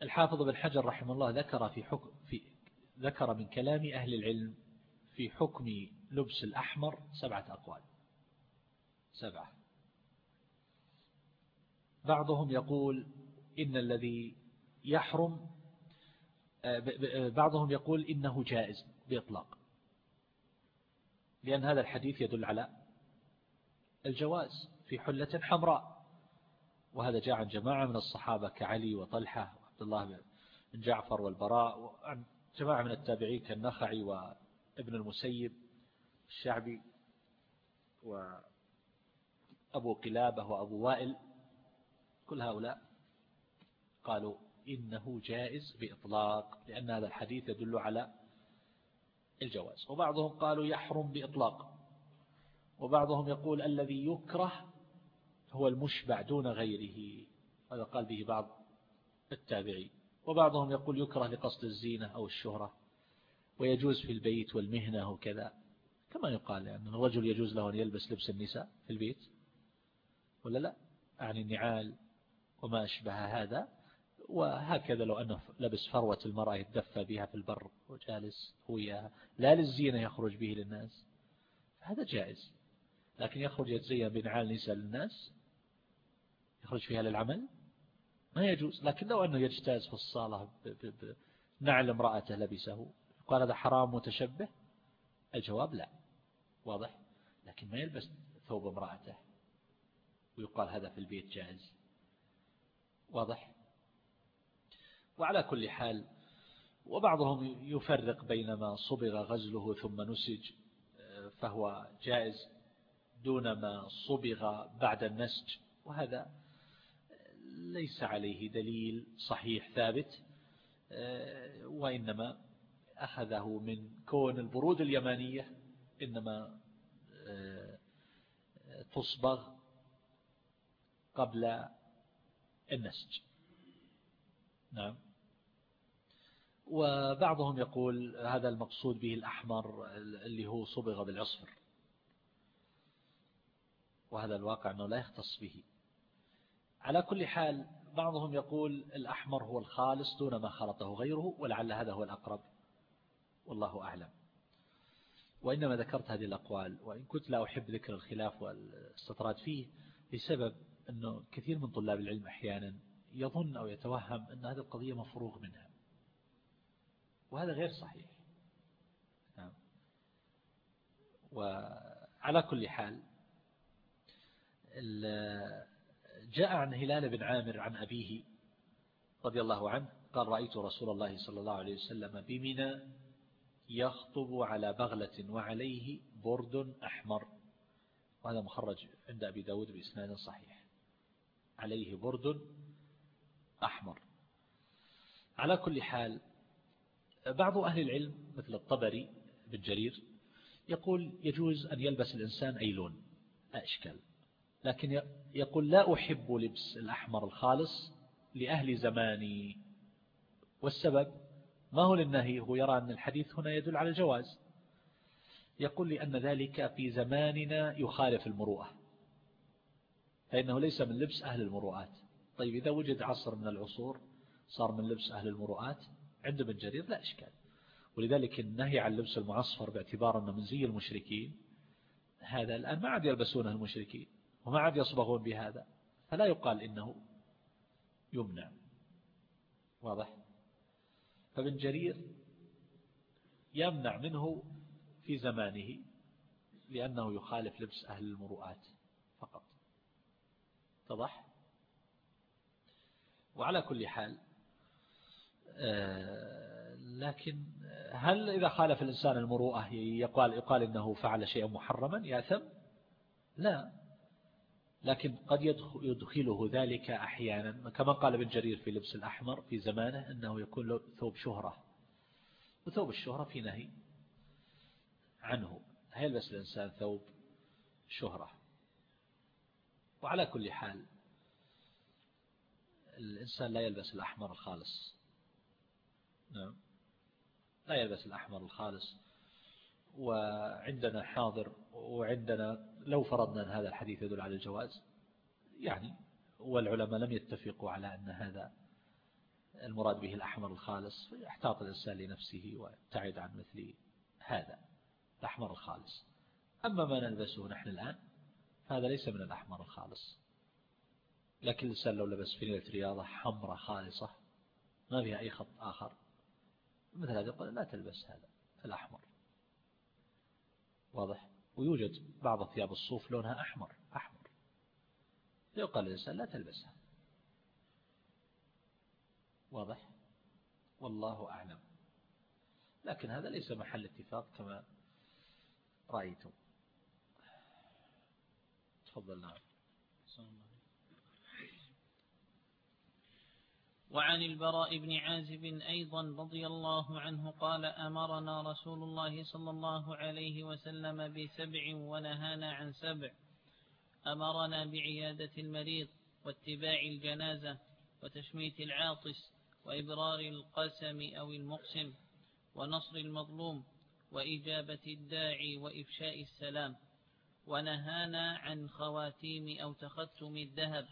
الحافظ بن حجر رحمه الله ذكر في حكم في ذكر من كلام أهل العلم في حكم لبس الأحمر سبعة أقوال. سبعة. بعضهم يقول إن الذي يحرم آه، آه، بعضهم يقول إنه جائز بإطلاق. لأن هذا الحديث يدل على الجواز في حلة حمراء. وهذا جاء عن جماعة من الصحابة كعلي وطلحة وعبد الله بن جعفر والبراء وعن جماعة من التابعين كالنخعي وابن المسيب الشعبي وأبو قلابة وأبو وائل. كل هؤلاء قالوا إنه جائز بإطلاق لأن هذا الحديث يدل على الجواز. وبعضهم قالوا يحرم بإطلاق. وبعضهم يقول الذي يكره هو المشبع دون غيره. هذا قال به بعض التابعين. وبعضهم يقول يكره لقصد الزينة أو الشهرة ويجوز في البيت والمهنة وكذا. كما يقال يعني الرجل يجوز له أن يلبس لبس النساء في البيت ولا لا؟ يعني النعال وما أشبه هذا. وهكذا لو أنه لبس فروة المرأة يتدفى بها في البر وجالس هو لا للزينة يخرج به للناس. هذا جائز. لكن يخرج يتزين بنعال نساء للناس يخرج فيها للعمل؟ ما يجوز. لكن لو أنه يجتاز في الصالة بنعل امرأته لبسه قال هذا حرام متشبه؟ الجواب لا. واضح؟ لكن ما يلبس ثوب امرأته. ويقال هذا في البيت جائز. واضح؟ وعلى كل حال وبعضهم يفرق بين ما صبغ غزله ثم نسج فهو جائز. دون ما صبغ بعد النسج. وهذا ليس عليه دليل صحيح ثابت وإنما أخذه من كون البرود اليمانية إنما تصبغ قبل النسج. نعم. وبعضهم يقول هذا المقصود به الأحمر اللي هو صبغ بالعصفر. وهذا الواقع أنه لا يختص به. على كل حال بعضهم يقول الأحمر هو الخالص دون ما خلطه غيره ولعل هذا هو الأقرب. والله أعلم. وإنما ذكرت هذه الأقوال وإن كنت لا أحب ذكر الخلاف والاستطراد فيه لسبب أنه كثير من طلاب العلم أحيانا يظن أو يتوهم أن هذه القضية مفروغ منها. وهذا غير صحيح. نعم. وعلى كل حال جاء عن هلال بن عامر عن أبيه رضي الله عنه قال رأيت رسول الله صلى الله عليه وسلم بمنى يخطب على بغلة وعليه برد أحمر. وهذا مخرج عند أبي داود بإسناد صحيح. عليه برد أحمر. على كل حال بعض أهل العلم مثل الطبري بن جرير يقول يجوز أن يلبس الإنسان أي لون لا إشكال. لكن يقول لا أحب لبس الأحمر الخالص لأهل زماني. والسبب ما هو للنهي؟ هو يرى أن الحديث هنا يدل على الجواز. يقول لأن ذلك في زماننا يخالف المروءة فإنه ليس من لبس أهل المروءات. طيب إذا وجد عصر من العصور صار من لبس أهل المروءات عند ابن جرير لا إشكال. ولذلك النهي عن لبس المعصفر باعتبار أنه من زي المشركين هذا الآن ما عاد يلبسونه المشركين. وما عاد يصبغون بهذا فلا يقال إنه يمنع. واضح؟ فابن جرير يمنع منه في زمانه لأنه يخالف لبس أهل المروءات فقط. اتضح؟ وعلى كل حال آه، لكن هل إذا خالف الإنسان المروءة يقال, يقال إنه فعل شيئا محرما؟ يأثم لا. لكن قد يدخله ذلك أحيانا كما قال ابن جرير في لبس الأحمر في زمانه أنه يكون له ثوب شهرة. وثوب الشهرة في نهي عنه. هيلبس الإنسان ثوب شهرة؟ وعلى كل حال الإنسان لا يلبس الأحمر الخالص. نعم. لا يلبس الأحمر الخالص. وعندنا حاضر وعندنا لو فرضنا أن هذا الحديث يدل على الجواز يعني والعلماء لم يتفقوا على أن هذا المراد به الأحمر الخالص فيحتاط الإنسان لنفسه ويبتعد عن مثل هذا الأحمر الخالص. أما ما نلبسه نحن الآن هذا ليس من الأحمر الخالص. لكن الإنسان لو لبس فينيلة رياضة حمراء خالصة ما فيها أي خط آخر مثل هذا يقول لا تلبس هذا الأحمر. واضح؟ ويوجد بعض ثياب الصوف لونها أحمر أحمر. يقال للإنسان لا تلبسها. واضح؟ والله أعلم. لكن هذا ليس محل اتفاق كما رأيتم. تفضل نعم. وعن البراء بن عازب أيضا رضي الله عنه قال أمرنا رسول الله صلى الله عليه وسلم بسبع ونهانا عن سبع. أمرنا بعيادة المريض واتباع الجنازة وتشميت العاطس وإبرار القسم أو المقسم ونصر المظلوم وإجابة الداعي وإفشاء السلام. ونهانا عن خواتيم أو تختم الذهب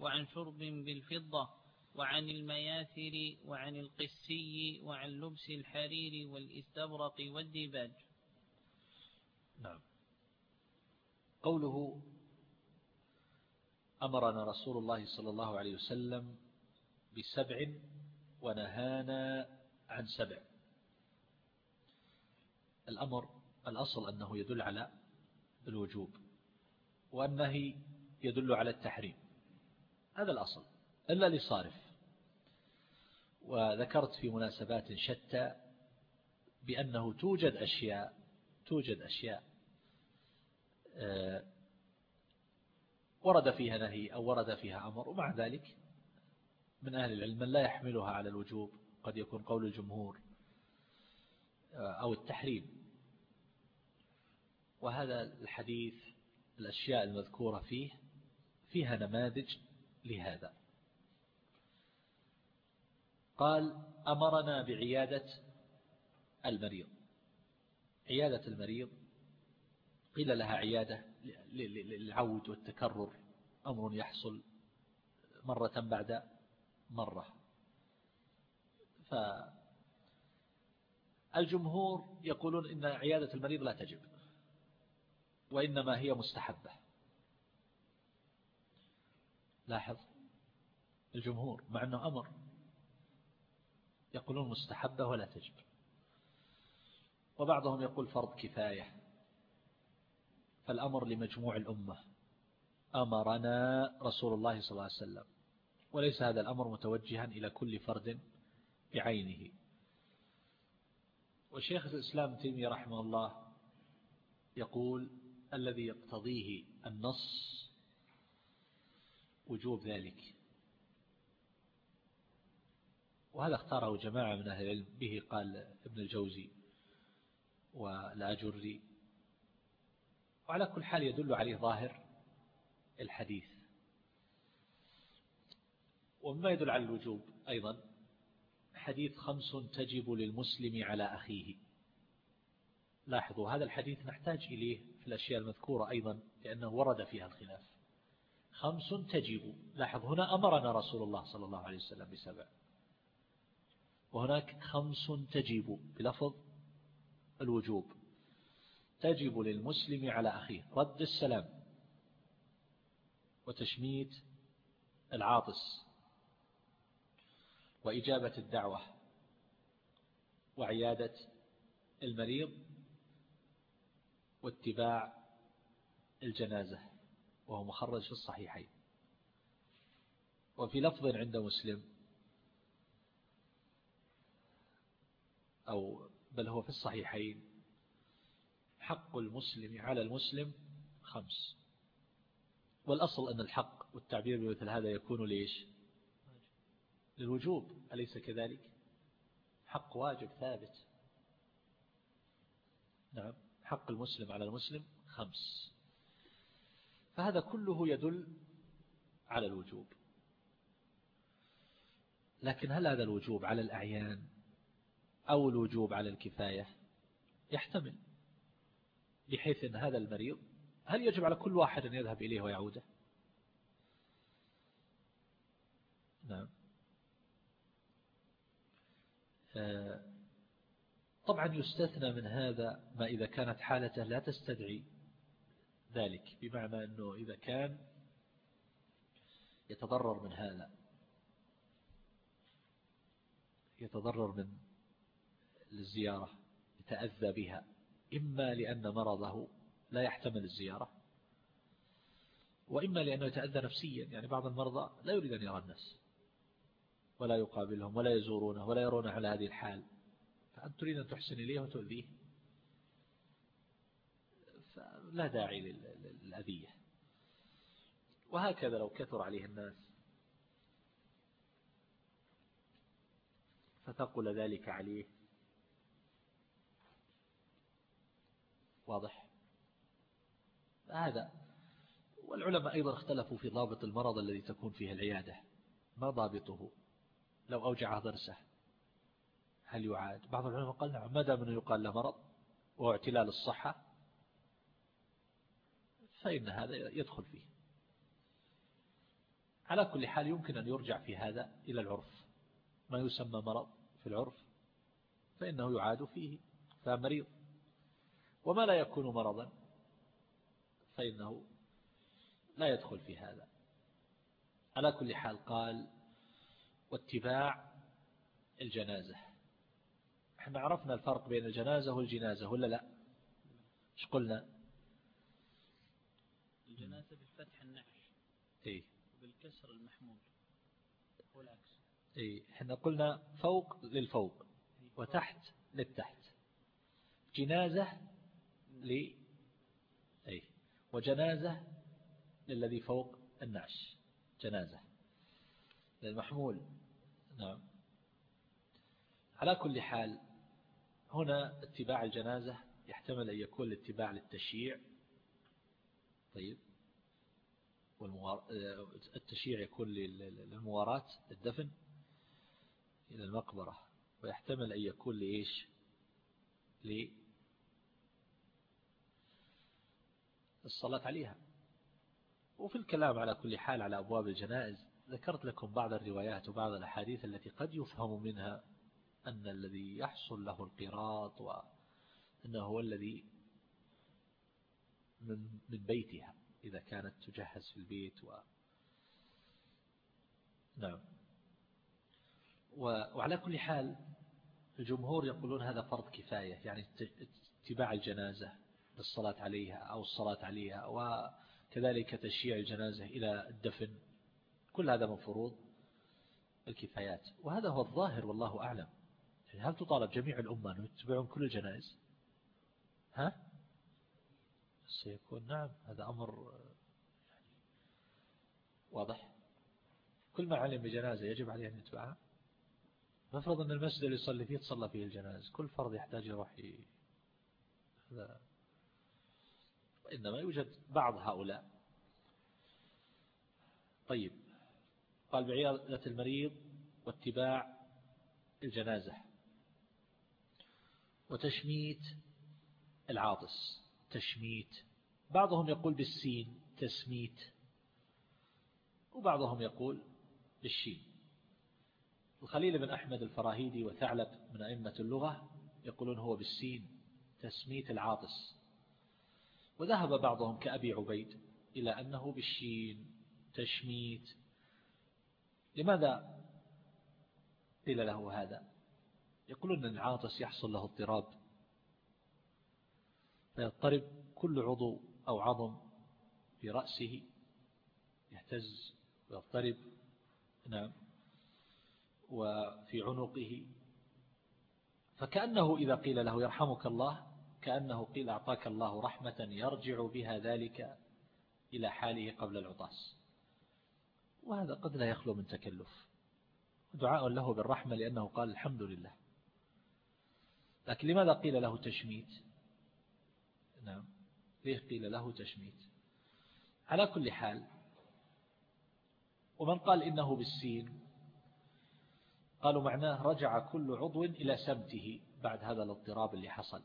وعن شرب بالفضة وعن المياثر وعن القسي وعن لبس الحرير والإستبرق والديباج. نعم. قوله أمرنا رسول الله صلى الله عليه وسلم بسبع ونهانا عن سبع. الأمر الأصل أنه يدل على الوجوب والنهي يدل على التحريم. هذا الأصل. إلا لصارف. وذكرت في مناسبات شتى بأنه توجد أشياء توجد أشياء آه، ورد فيها نهي أو ورد فيها أمر ومع ذلك من أهل العلم من لا يحملها على الوجوب قد يكون قول الجمهور آه، أو التحريم. وهذا الحديث الأشياء المذكورة فيه فيها نماذج لهذا. قال أمرنا بعيادة المريض. عيادة المريض قيل لها عيادة للعود والتكرر أمر يحصل مرة بعد مرة. فالجمهور يقولون إن عيادة المريض لا تجب وإنما هي مستحبة. لاحظ الجمهور مع أنه أمر يقولون مستحبة ولا تجب. وبعضهم يقول فرض كفاية. فالأمر لمجموع الأمة. أمرنا رسول الله صلى الله عليه وسلم. وليس هذا الأمر متوجها إلى كل فرد بعينه. وشيخ الإسلام تيمية رحمه الله يقول الذي يقتضيه النص وجوب ذلك. وهذا اختاره جماعة من أهل العلم. به قال ابن الجوزي والآجري. وعلى كل حال يدل عليه ظاهر الحديث. ومما يدل على الوجوب أيضا حديث خمس تجب للمسلم على أخيه. لاحظوا هذا الحديث نحتاج إليه في الأشياء المذكورة أيضا لأنه ورد فيها الخلاف. خمس تجب. لاحظ هنا أمرنا رسول الله صلى الله عليه وسلم بسبع. وهناك خمس تجب بلفظ الوجوب. تجب للمسلم على أخيه. رد السلام وتشميت العاطس وإجابة الدعوة وعيادة المريض واتباع الجنازة وهو مخرج في الصحيحين. وفي لفظ عند مسلم أو بل هو في الصحيحين. حق المسلم على المسلم خمس. والأصل أن الحق والتعبير بمثل هذا يكون ليش؟ للوجوب. أليس كذلك؟ حق واجب ثابت. نعم. حق المسلم على المسلم خمس. فهذا كله يدل على الوجوب. لكن هل هذا الوجوب على الأعيان؟ أو الوجوب على الكفاية؟ يحتمل. بحيث أن هذا المريض هل يجب على كل واحد أن يذهب إليه ويعوده؟ نعم. آه، طبعا يستثنى من هذا ما إذا كانت حالته لا تستدعي ذلك بمعنى أنه إذا كان يتضرر من هذا يتضرر من الزيارة يتأذى بها. إما لأن مرضه لا يحتمل الزيارة وإما لأنه يتأذى نفسيا. يعني بعض المرضى لا يريد أن يرى الناس ولا يقابلهم ولا يزورونه ولا يرونه على هذه الحال. فأنت تريد أن تحسن إليه وتؤذيه. فلا داعي للأذية. وهكذا لو كثر عليه الناس فتقل ذلك عليه. واضح؟ هذا والعلماء أيضا اختلفوا في ضابط المرض الذي تكون فيه العيادة. ما ضابطه؟ لو أوجع ضرسه. هل يعاد؟ بعض العلماء قال نعم. ما دام أنه يقال له مرض وهو اعتلال الصحة فإن هذا يدخل فيه. على كل حال يمكن أن يرجع في هذا إلى العرف. ما يسمى مرض في العرف فإنه يعاد فيه. فمريض. وما لا يكون مرضا فإنه لا يدخل في هذا. على كل حال قال واتباع الجنازة. إحنا عرفنا الفرق بين الجنازة والجنازة ولا لا؟ إيش قلنا؟ الجنازة بالفتح النعش إيه وبالكسر المحمول والعكس. إيه إحنا قلنا فوق للفوق وتحت للتحت. جنازة ل أي وجنازة للذي فوق النعش. جنازة للمحمول. نعم. على كل حال هنا اتباع الجنازة يحتمل أن يكون الاتباع للتشييع طيب. التشييع يكون للمواراة الدفن إلى المقبرة. ويحتمل أن يكون لإيش؟ الصلاة عليها. وفي الكلام على كل حال على أبواب الجنائز ذكرت لكم بعض الروايات وبعض الأحاديث التي قد يفهم منها أن الذي يحصل له القراط وأنه هو الذي من من بيتها إذا كانت تجهز في البيت و. نعم. وعلى كل حال الجمهور يقولون هذا فرض كفاية يعني اتباع الجنازة. للصلاة عليها أو الصلاة عليها وكذلك تشييع الجنازة إلى الدفن. كل هذا من فروض الكفايات. وهذا هو الظاهر والله أعلم. يعني هل تطالب جميع الأمة أن يتبعون كل الجنائز؟ ها؟ سيكون نعم هذا أمر واضح. كل ما علم بجنازة يجب عليه أن يتبعها. نفرض أن المسجد اللي يصلي فيه تصلى فيه الجنائز. كل فرض يحتاج يروح هذا إنما يوجد بعض هؤلاء. طيب قال بعيادة المريض واتباع الجنازة وتشميت العاطس. تشميت بعضهم يقول بالسين تسميت وبعضهم يقول بالشين. الخليل بن أحمد الفراهيدي وثعلب من أئمة اللغة يقولون هو بالسين تسميت العاطس. وذهب بعضهم كأبي عبيد إلى أنه بالشين تشميت. لماذا قيل له هذا؟ يقولون أن العاطس يحصل له اضطراب. فيضطرب كل عضو أو عظم في رأسه يهتز ويضطرب نعم وفي عنقه. فكأنه إذا قيل له يرحمك الله كأنه قيل أعطاك الله رحمة يرجع بها ذلك إلى حاله قبل العطاس. وهذا قد لا يخلو من تكلف. دعاء له بالرحمة لأنه قال الحمد لله. لكن لماذا قيل له تشميت؟ نعم. ليه قيل له تشميت؟ على كل حال ومن قال إنه بالسين قالوا معناه رجع كل عضو إلى سمته بعد هذا الاضطراب اللي حصل.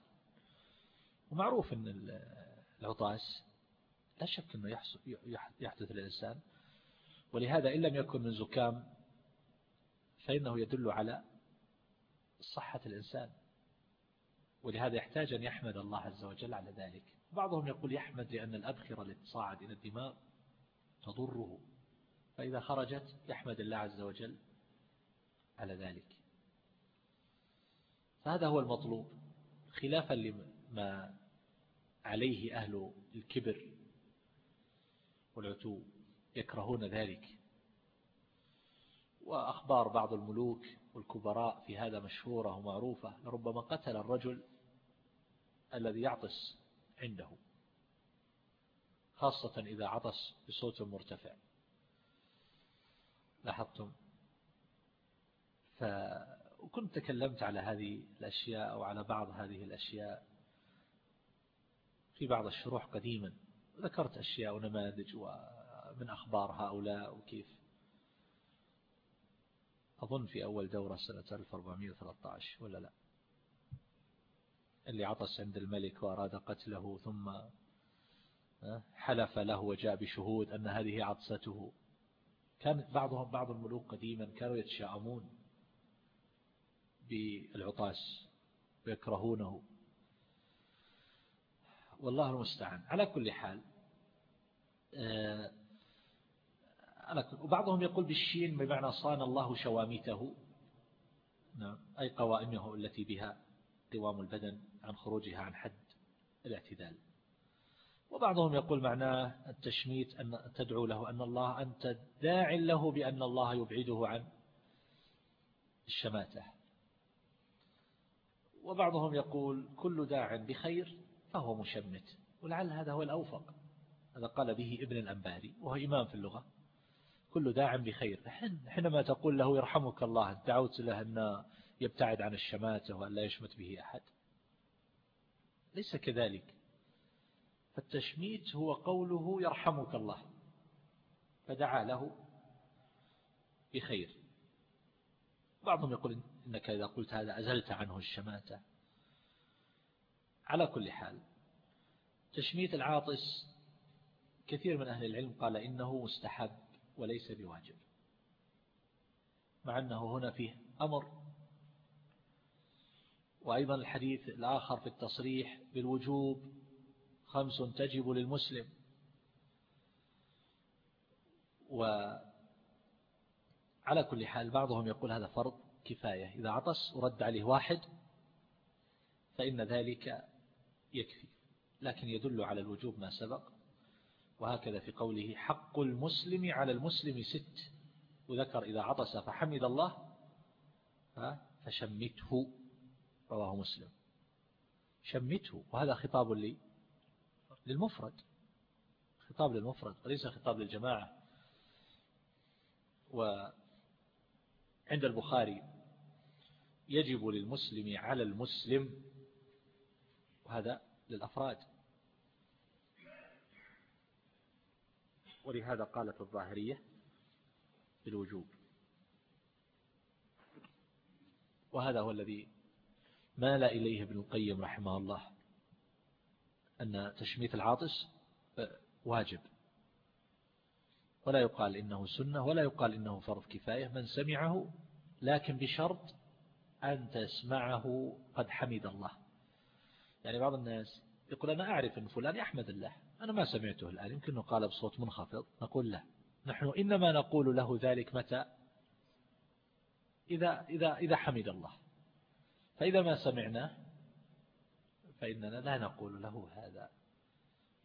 ومعروف أن العطاس لا شك أنه يحدث للإنسان ولهذا إن لم يكن من زكام فإنه يدل على صحة الإنسان ولهذا يحتاج أن يحمد الله عز وجل على ذلك. بعضهم يقول يحمد لأن الأبخرة التي تصاعد إلى الدماغ تضره فإذا خرجت يحمد الله عز وجل على ذلك. فهذا هو المطلوب. خلافا لما عليه أهل الكبر والعتو يكرهون ذلك. وأخبار بعض الملوك والكبراء في هذا مشهورة ومعروفة لربما قتل الرجل الذي يعطس عنده خاصة إذا عطس بصوت مرتفع. لاحظتم؟ ف... وكنت تكلمت على هذه الأشياء أو على بعض هذه الأشياء. في بعض الشروح قديما ذكرت أشياء ونماذج ومن أخبار هؤلاء وكيف. أظن في أول دورة سنة 1413 ولا لا؟ اللي عطس عند الملك وأراد قتله ثم حلف له وجاء بشهود أن هذه عطسته. كان بعضهم بعض الملوك قديما كانوا يتشاءمون بالعطاس ويكرهونه. والله المستعان. على كل حال آه، وبعضهم يقول بالشين بمعنى صان الله شوامته نعم أي قوائمه التي بها قوام البدن عن خروجها عن حد الاعتدال. وبعضهم يقول معناه التشميت أن تدعو له أن الله أنت داع له بأن الله يبعده عن الشماتة. وبعضهم يقول كل داع بخير فهو مشمت ولعل هذا هو الأوفق. هذا قال به ابن الأنباري وهو إمام في اللغة. كل داع بخير. حينما تقول له يرحمك الله دعوت له أن يبتعد عن الشماتة وأن لا يشمت به أحد. ليس كذلك. فالتشميت هو قوله يرحمك الله. فدعا له بخير. بعضهم يقول إنك إذا قلت هذا أزلت عنه الشماتة. على كل حال تشميت العاطس كثير من أهل العلم قال إنه مستحب وليس بواجب مع أنه هنا فيه أمر. وأيضا الحديث الآخر في التصريح بالوجوب خمس تجب للمسلم. وعلى كل حال بعضهم يقول هذا فرض كفاية إذا عطس ورد عليه واحد فإن ذلك يكفي لكن يدل على الوجوب ما سبق. وهكذا في قوله حق المسلم على المسلم ست وذكر إذا عطس فحمد الله فشمته رواه مسلم. شمته وهذا خطاب لي للمفرد. خطاب للمفرد وليس خطاب للجماعة. وعند البخاري يجب للمسلم على المسلم وهذا للأفراد. ولهذا قالت الظاهرية بالوجوب. وهذا هو الذي مال إليه ابن القيم رحمه الله أن تشميت العاطس واجب. ولا يقال إنه سنة ولا يقال إنه فرض كفاية. من سمعه لكن بشرط أن تسمعه قد حمد الله. يعني بعض الناس يقول أنا أعرف أن فلان يحمد الله. أنا ما سمعته الآن. يمكن قال بصوت منخفض. نقول له نحن إنما نقول له ذلك متى؟ إذا, إذا, إذا حمد الله. فإذا ما سمعناه فإننا لا نقول له هذا.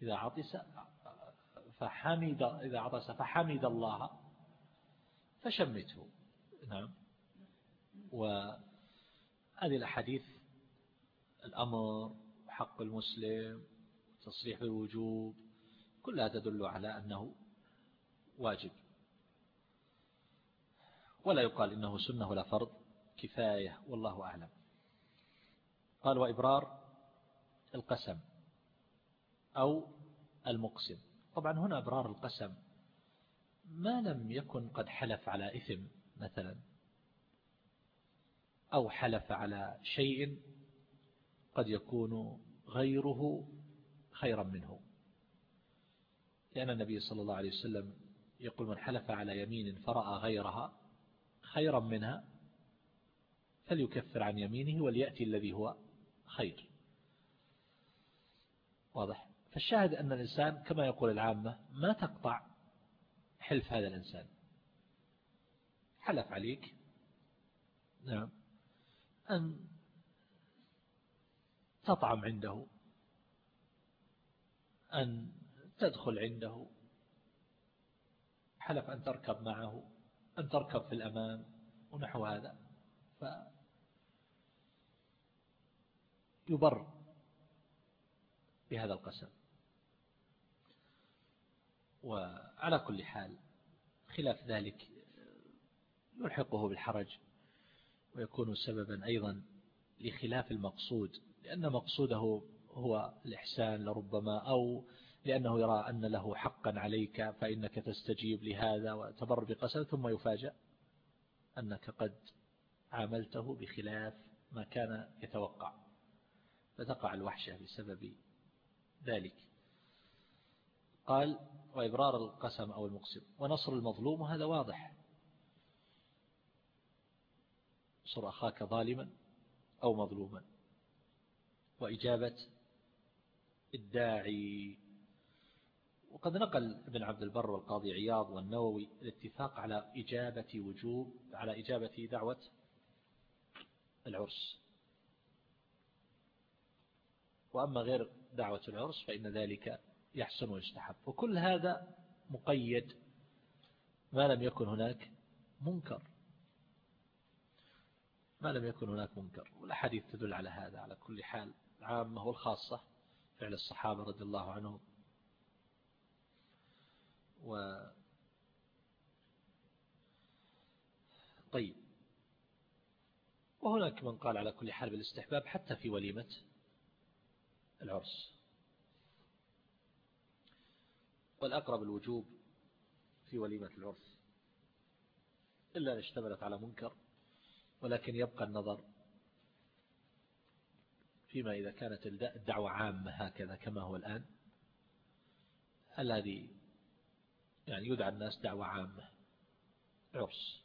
إذا عطس فحمد إذا عطس فحمد الله فشمته. نعم. وهذه الأحاديث الأمر حق المسلم تصريح بالوجوب كلها تدل على أنه واجب. ولا يقال إنه سنة ولا فرض كفاية والله أعلم. قال وإبرار القسم أو المقسم. طبعا هنا إبرار القسم ما لم يكن قد حلف على إثم مثلا أو حلف على شيء قد يكون غيره خيرا منه. لأن النبي صلى الله عليه وسلم يقول من حلف على يمين فرأى غيرها خيرا منها فليكفر عن يمينه وليأتي الذي هو خير. واضح؟ فالشاهد أن الإنسان كما يقول العامة ما تقطع حلف هذا الإنسان. حلف عليك. نعم. أن تطعم عنده. أن تدخل عنده. حلف أن تركب معه. أن تركب في الأمام. ونحو هذا. ف يبر بهذا القسم. وعلى كل حال خلاف ذلك يلحقه بالحرج ويكون سببا أيضا لخلاف المقصود. لأن مقصوده هو الإحسان لربما أو لأنه يرى أن له حقا عليك فإنك تستجيب لهذا وتبر بقسم ثم يفاجأ أنك قد عاملته بخلاف ما كان يتوقع فتقع الوحشة بسبب ذلك. قال وإبرار القسم أو المقسم. ونصر المظلوم وهذا واضح. صر أخاك ظالما أو مظلوما. وإجابة الداعي. وقد نقل ابن عبد البر والقاضي عياض والنووي الاتفاق على إجابة وجوب على إجابة دعوة العرس. وأما غير دعوة العرس فإن ذلك يحسن ويستحب. وكل هذا مقيد ما لم يكن هناك منكر. ما لم يكن هناك منكر. والأحاديث تدل على هذا على كل حال. العامة والخاصة فعل الصحابة رضي الله عنهم. و طيب. وهناك من قال على كل حال بالاستحباب حتى في وليمة العرس. والأقرب الوجوب في وليمة العرس. إلا أن اشتملت على منكر ولكن يبقى النظر فيما إذا كانت الدعوة عامة هكذا كما هو الآن الذي يعني يدعى الناس دعوة عامة عرس.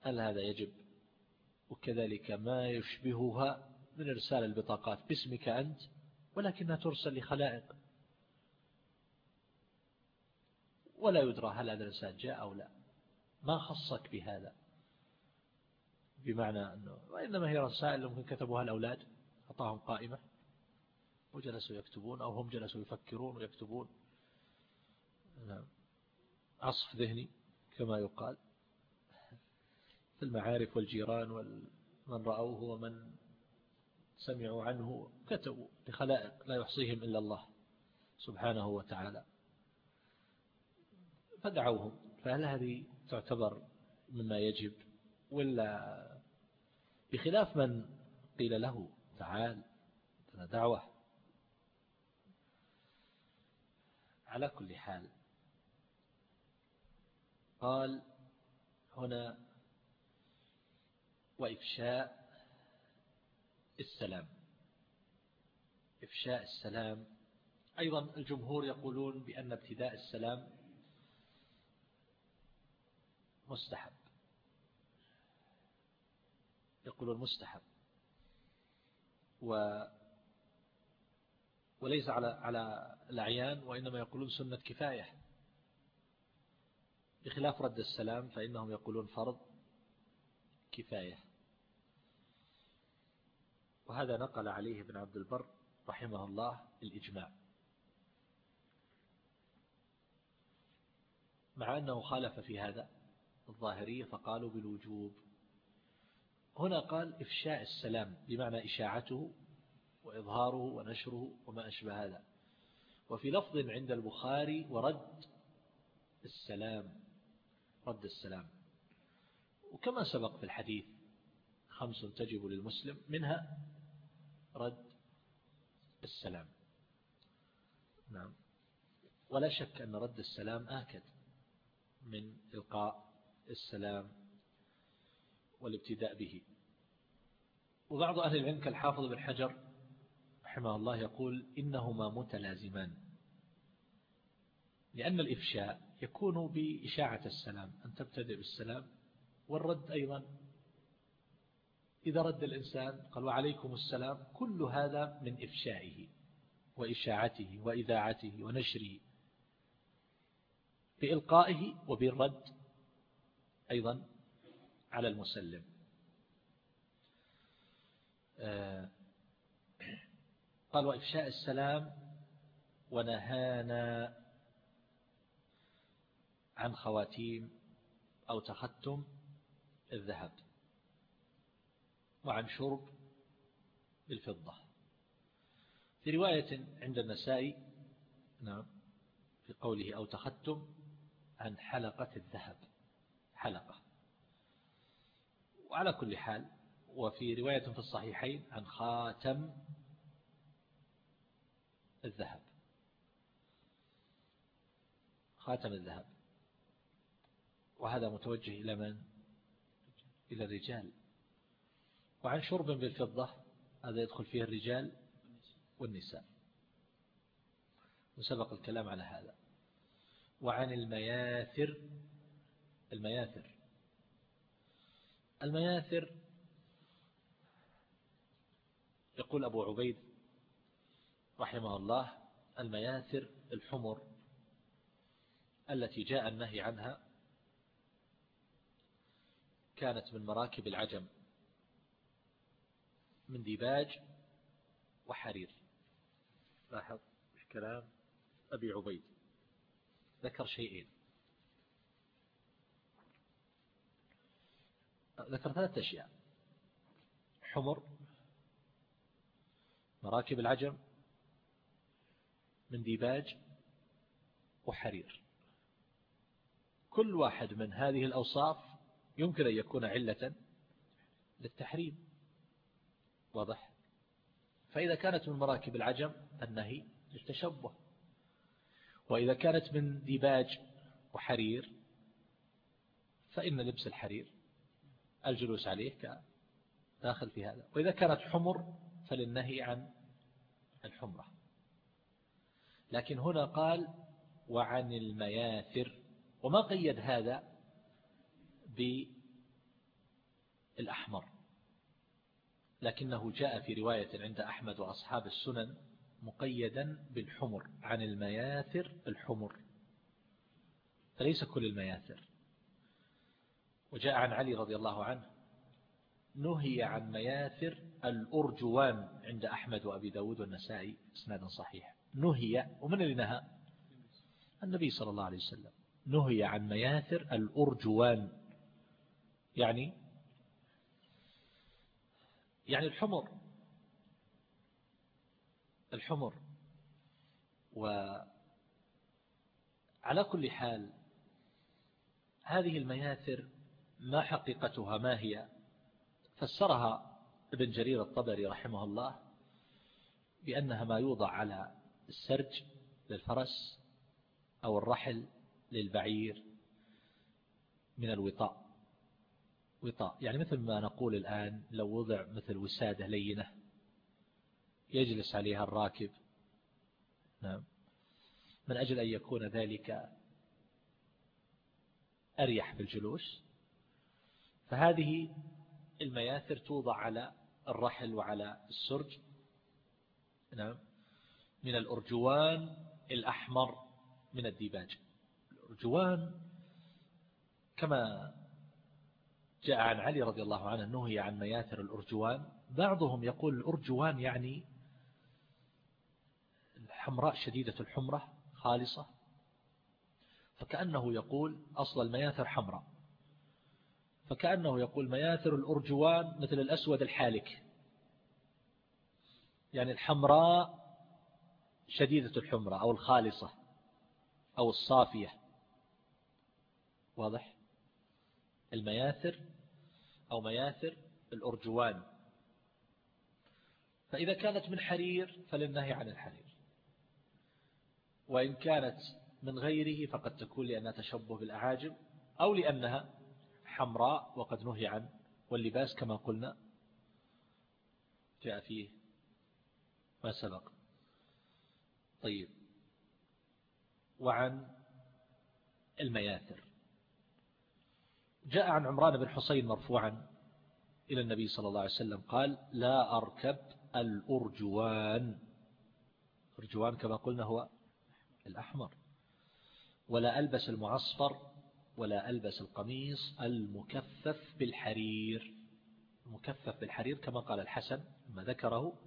هل هذا يجب؟ وكذلك ما يشبهها من إرسال البطاقات باسمك أنت ولكنها ترسل لخلائق. ولا يدرى هل هذا الإنسان جاء أو لا. ما خصك بهذا؟ بمعنى أنه وإنما هي رسائل ممكن كتبوها الأولاد أعطاهم قائمة وجلسوا يكتبون أو هم جلسوا يفكرون ويكتبون. نعم. عصف ذهني كما يقال. في المعارف والجيران ومن رأوه ومن سمعوا عنه كتبوا لخلائق لا يحصيهم إلا الله سبحانه وتعالى. فدعوهم فهل هذه تعتبر مما يجب ولا بخلاف من قيل له تعال دعوة. على كل حال قال هنا وإفشاء السلام. إفشاء السلام. أيضا الجمهور يقولون بأن ابتداء السلام مستحب. يقولون مستحب و وليس على على الأعيان وإنما يقولون سنة كفاية. بخلاف رد السلام فإنهم يقولون فرض كفاية. وهذا نقل عليه ابن عبد البر رحمه الله الإجماع. مع أنه خالف في هذا الظاهرية فقالوا بالوجوب. هنا قال إفشاء السلام بمعنى إشاعته وإظهاره ونشره وما أشبه هذا. وفي لفظ عند البخاري ورد السلام رد السلام. وكما سبق في الحديث خمس تجب للمسلم منها رد السلام. نعم. ولا شك أن رد السلام آكد من إلقاء السلام والابتداء به. وبعض أهل العلم كالحافظ بن حجر رحمه الله يقول إنهما متلازمان لأن الإفشاء يكون بإشاعة السلام أن تبتدئ بالسلام والرد أيضا. إذا رد الإنسان قال وعليكم السلام كل هذا من إفشائه وإشاعته وإذاعته ونشره بإلقائه وبالرد أيضا. على المسلم. آه، قال وإفشاء السلام ونهانا عن خواتيم أو تختم الذهب وعن شرب الفضة. في رواية عند النسائي نعم في قوله أو تختم عن حلقة الذهب. حلقة. وعلى كل حال وفي رواية في الصحيحين عن خاتم الذهب. خاتم الذهب. وهذا متوجه إلى من؟ إلى الرجال. وعن شرب بالفضة هذا يدخل فيه الرجال والنساء. وسبق الكلام على هذا. وعن المياثر المياثر. المياثر يقول أبو عبيد رحمه الله المياثر الحمر التي جاء النهي عنها كانت من مراكب العجم من ديباج وحرير. لاحظ كلام أبي عبيد ذكر شيئين. ذكر ثلاثة أشياء. حمر مراكب العجم من ديباج وحرير. كل واحد من هذه الأوصاف يمكن أن يكون علة للتحريم. واضح؟ فإذا كانت من مراكب العجم النهي للتشبه. وإذا كانت من ديباج وحرير فإن لبس الحرير الجلوس عليه داخل في هذا. وإذا كانت حمر فللنهي عن الحمرة. لكن هنا قال وعن المياثر وما قيد هذا بالأحمر. لكنه جاء في رواية عند أحمد وأصحاب السنن مقيدا بالحمر. عن المياثر الحمر. فليس كل المياثر وجاء عن علي رضي الله عنه نهي عن مياثر الأرجوان عند أحمد وأبي داود والنسائي إسناد صحيح. نهي ومن اللي نهى؟ النبي صلى الله عليه وسلم. نهي عن مياثر الأرجوان. يعني يعني الحمر الحمر. وعلى كل حال هذه المياثر ما حقيقتها ما هي؟ فسرها ابن جرير الطبري رحمه الله بأنها ما يوضع على السرج للفرس أو الرحل للبعير من الوطاء. وطاء يعني مثل ما نقول الآن لو وضع مثل وسادة لينة يجلس عليها الراكب. نعم. من أجل أن يكون ذلك أريح في الجلوس. فهذه المياثر توضع على الرحل وعلى السرج. نعم. من الأرجوان الأحمر من الديباج. الأرجوان كما جاء عن علي رضي الله عنه نهي عن مياثر الأرجوان بعضهم يقول الأرجوان يعني الحمراء شديدة الحمرة خالصة فكأنه يقول أصل المياثر حمراء. فكأنه يقول مياثر الأرجوان مثل الأسود الحالك. يعني الحمراء شديدة الحمرة أو الخالصة أو الصافية. واضح؟ المياثر أو مياثر الأرجوان. فإذا كانت من حرير فللنهي عن الحرير. وإن كانت من غيره فقد تكون لأنها تشبه بالأعاجم أو لأنها حمراء وقد نهي عن واللباس كما قلنا جاء فيه ما سبق. طيب. وعن المياثر. جاء عن عمران بن حسين مرفوعا إلى النبي صلى الله عليه وسلم قال لا أركب الأرجوان. أرجوان كما قلنا هو الأحمر. ولا ألبس المعصفر ولا ألبس القميص المكفف بالحرير. المكفف بالحرير كما قال الحسن ما ذكره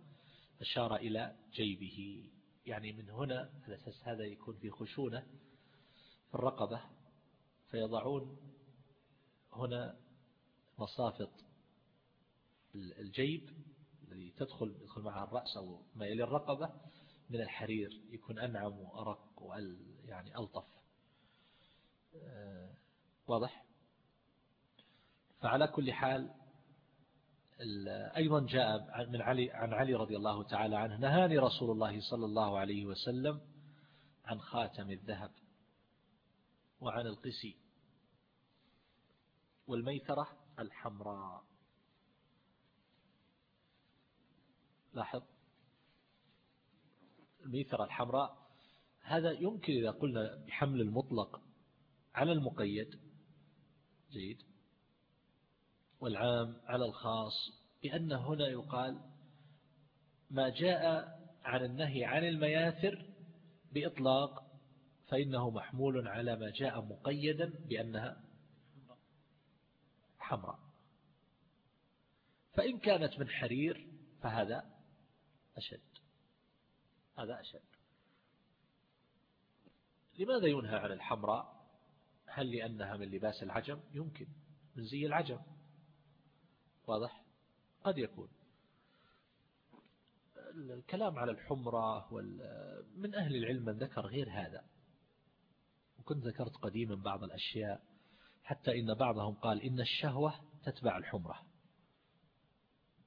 أشار إلى جيبه. يعني من هنا على أساس هذا يكون في خشونة في الرقبة فيضعون هنا مصافط الجيب الذي تدخل يدخل معها الرأس أو ما يلي الرقبة من الحرير يكون أنعم وأرق وأل يعني ألطف. آه، واضح؟ فعلى كل حال أيضا جاء من علي عن علي رضي الله تعالى عنه نهاني رسول الله صلى الله عليه وسلم عن خاتم الذهب وعن القسي والميثرة الحمراء. لاحظ؟ الميثرة الحمراء هذا يمكن إذا قلنا بحمل المطلق على المقيد جيد والعام على الخاص بأن هنا يقال ما جاء عن النهي عن المياثر بإطلاق فإنه محمول على ما جاء مقيدا بأنها حمراء. فإن كانت من حرير فهذا أشد. هذا أشد. لماذا ينهى عن الحمراء؟ هل لأنها من لباس العجم؟ يمكن. من زي العجم. واضح؟ قد يكون. الكلام على الحمرة من أهل العلم من ذكر غير هذا. وكنت ذكرت قديما بعض الأشياء حتى إن بعضهم قال إن الشهوة تتبع الحمرة.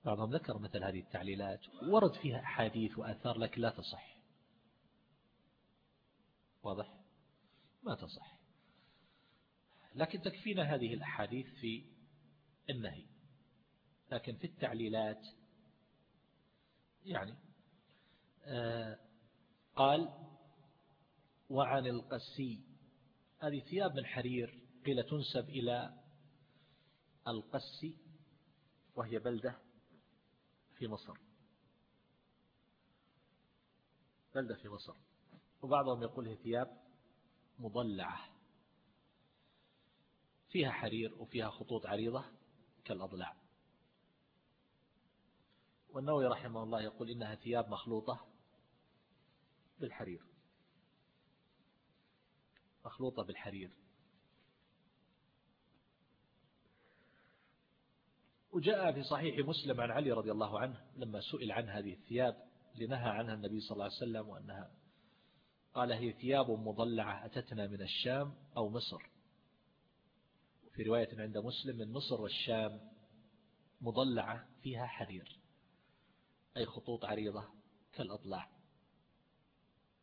بعضهم ذكر مثل هذه التعليلات. ورد فيها أحاديث وآثار لكن لا تصح. واضح؟ ما تصح. لكن تكفينا هذه الأحاديث في النهي. لكن في التعليلات يعني آه قال وعن القسي. هذه ثياب من حرير قيل تنسب إلى القس وهي بلدة في مصر. بلدة في مصر. وبعضهم يقول هي ثياب مضلعة. فيها حرير وفيها خطوط عريضة كالأضلاع. والنووي رحمه الله يقول إنها ثياب مخلوطة بالحرير. مخلوطة بالحرير. وجاء في صحيح مسلم عن علي رضي الله عنه لما سئل عن هذه الثياب لنهى عنها النبي صلى الله عليه وسلم وأنها قال هي ثياب مضلعة أتتنا من الشام أو مصر. في رواية عند مسلم من مصر والشام مضلعة فيها حرير أي خطوط عريضة كالأضلاع.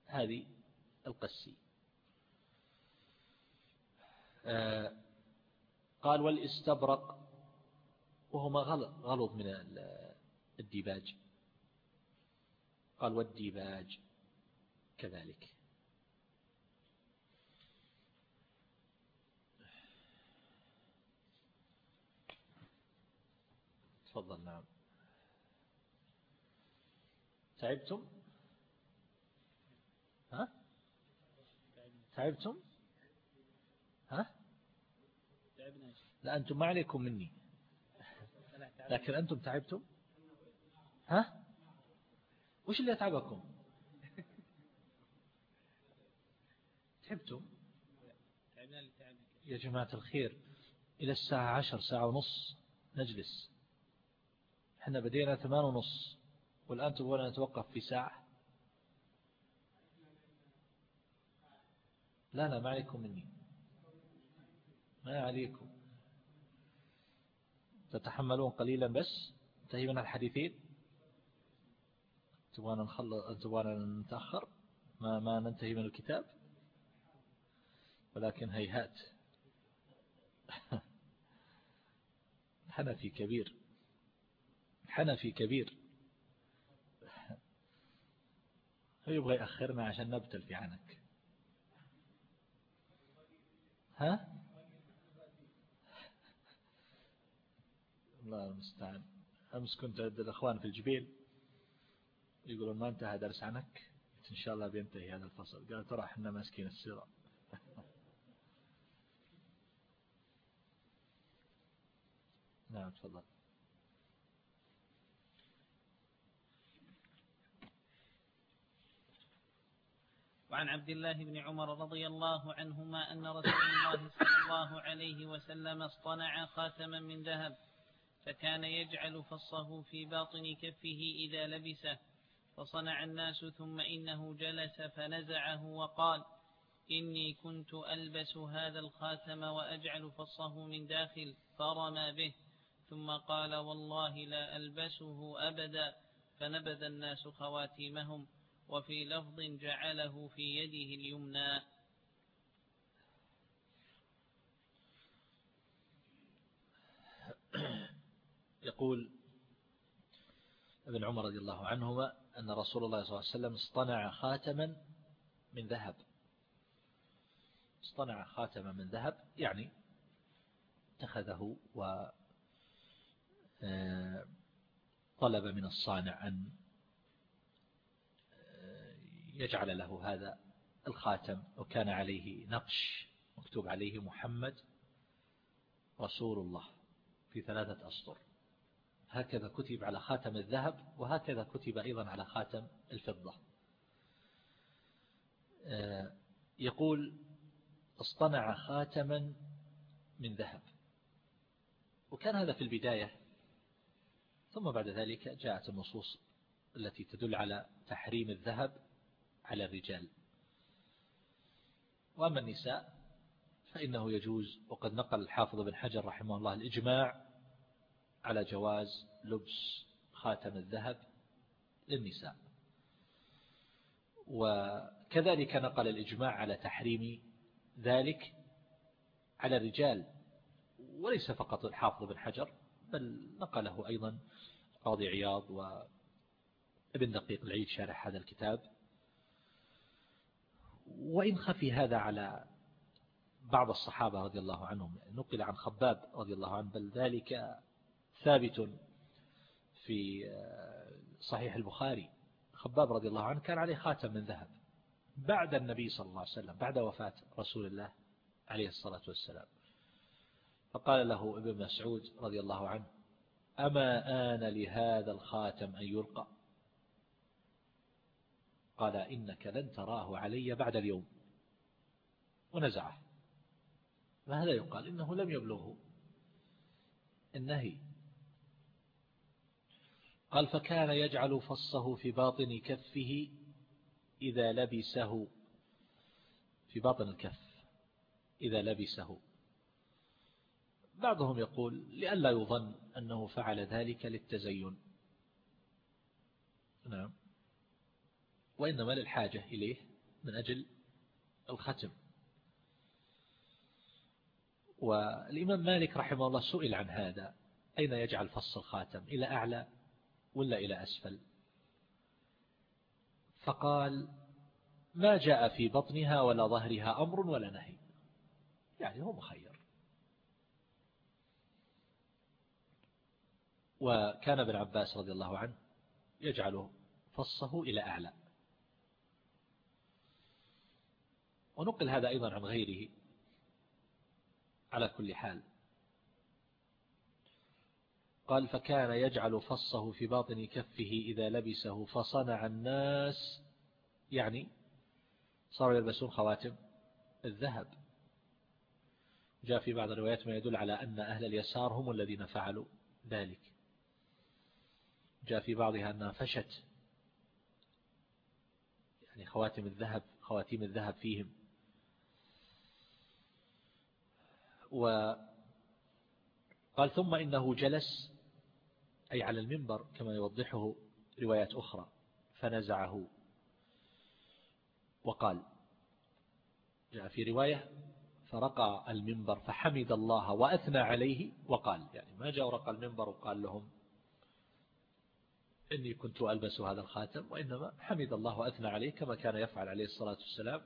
هذه القسي. آه، قال والإستبرق وهما غلط من الديباج. قال والديباج كذلك. تفضل نعم. تعبتم؟ ها؟ تعبتم؟ ها؟ لا أنتم ما عليكم مني. لكن أنتم تعبتم؟ ها؟ وش اللي أتعبكم؟ تعبتم؟ يا جماعة الخير إلى الساعة عشر ساعة ونص نجلس. إحنا بدينا ثمان ونص والآن تبغون نتوقف في ساعة؟ لا لا ما عليكم مني. ما عليكم. تتحملون قليلا بس؟ انتهي من الحديثين؟ تبغانا نخلص تبغانا نتأخر؟ ما ما ننتهي من الكتاب؟ ولكن هيهات. حنفي كبير. حنفي كبير. يبغى يأخرنا عشان نبتل في عنك. ها؟ الله المستعان. أمس كنت عند الأخوان في الجبيل. يقولون ما انتهى درس عنك. إن شاء الله بينتهي هذا الفصل. قال ترى إحنا ماسكين السيرة. نعم تفضل. وعن عبد الله بن عمر رضي الله عنهما أن رسول الله صلى الله عليه وسلم اصطنع خاتما من ذهب فكان يجعل فصه في باطن كفه إذا لبسه فصنع الناس ثم إنه جلس فنزعه وقال إني كنت ألبس هذا الخاتم وأجعل فصه من داخل فرمى به ثم قال والله لا ألبسه أبدا فنبذ الناس خواتيمهم. وفي لفظ جعله في يده اليمنى. يقول ابن عمر رضي الله عنهما أن رسول الله صلى الله عليه وسلم اصطنع خاتما من ذهب. اصطنع خاتما من ذهب يعني اتخذه و آه، طلب من الصانع أن يجعل له هذا الخاتم وكان عليه نقش مكتوب عليه محمد رسول الله في ثلاثة أسطر. هكذا كتب على خاتم الذهب وهكذا كتب أيضا على خاتم الفضة. آه، يقول اصطنع خاتما من ذهب. وكان هذا في البداية ثم بعد ذلك جاءت النصوص التي تدل على تحريم الذهب على الرجال. وأما النساء فإنه يجوز وقد نقل الحافظ بن حجر رحمه الله الإجماع على جواز لبس خاتم الذهب للنساء. وكذلك نقل الإجماع على تحريم ذلك على الرجال وليس فقط الحافظ بن حجر بل نقله أيضا قاضي عياض وابن دقيق العيد شارح هذا الكتاب. وإن خفي هذا على بعض الصحابة رضي الله عنهم نقل عن خباب رضي الله عنه بل ذلك ثابت في صحيح البخاري. خباب رضي الله عنه كان عليه خاتم من ذهب بعد النبي صلى الله عليه وسلم بعد وفاة رسول الله عليه الصلاة والسلام. فقال له ابن مسعود رضي الله عنه أما آن لهذا الخاتم أن يلقى؟ قال إنك لن تراه علي بعد اليوم. ونزعه. فهذا يقال؟ إنه لم يبلغه. النهي. قال فكان يجعل فصه في باطن كفه إذا لبسه. في باطن الكف. إذا لبسه. بعضهم يقول لئلا يظن أنه فعل ذلك للتزين. نعم. وإنما للحاجة إليه من أجل الختم. والإمام مالك رحمه الله سئل عن هذا. أين يجعل فص الخاتم؟ إلى أعلى ولا إلى أسفل؟ فقال ما جاء في بطنها ولا ظهرها أمر ولا نهي. يعني هو مخير. وكان ابن عباس رضي الله عنه يجعل فصه إلى أعلى. ونقل هذا أيضا عن غيره. على كل حال. قال فكان يجعل فصه في باطن كفه إذا لبسه فصنع الناس يعني صاروا يلبسون خواتم الذهب. جاء في بعض الروايات ما يدل على أن أهل اليسار هم الذين فعلوا ذلك. جاء في بعضها أنها فشت يعني خواتم الذهب خواتيم الذهب فيهم. وقال ثم إنه جلس أي على المنبر كما يوضحه روايات أخرى فنزعه. وقال جاء في رواية فرقى المنبر فحمد الله وأثنى عليه وقال يعني ما جاء ورقى المنبر وقال لهم إني كنت ألبس هذا الخاتم وإنما حمد الله وأثنى عليه كما كان يفعل عليه الصلاة والسلام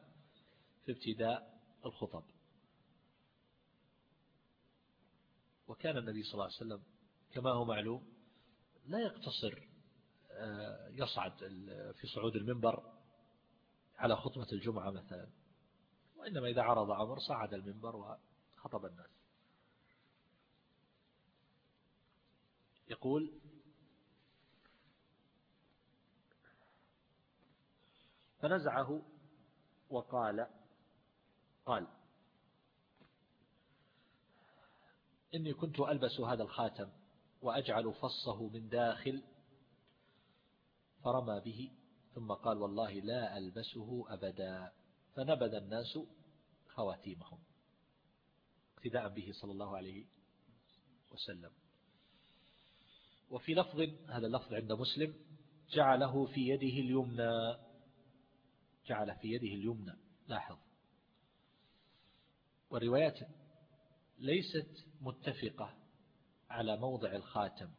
في ابتداء الخطب. وكان النبي صلى الله عليه وسلم كما هو معلوم لا يقتصر آه، يصعد في صعود المنبر على خطبة الجمعة مثلا وإنما إذا عرض أمر صعد المنبر وخطب الناس. يقول فنزعه وقال قال إني كنت ألبس هذا الخاتم وأجعل فصه من داخل فرمى به ثم قال والله لا ألبسه أبدا. فنبذ الناس خواتيمهم اقتداء به صلى الله عليه وسلم. وفي لفظ هذا اللفظ عند مسلم جعله في يده اليمنى. جعل في يده اليمنى. لاحظ. والروايات ليست متفقة على موضع الخاتم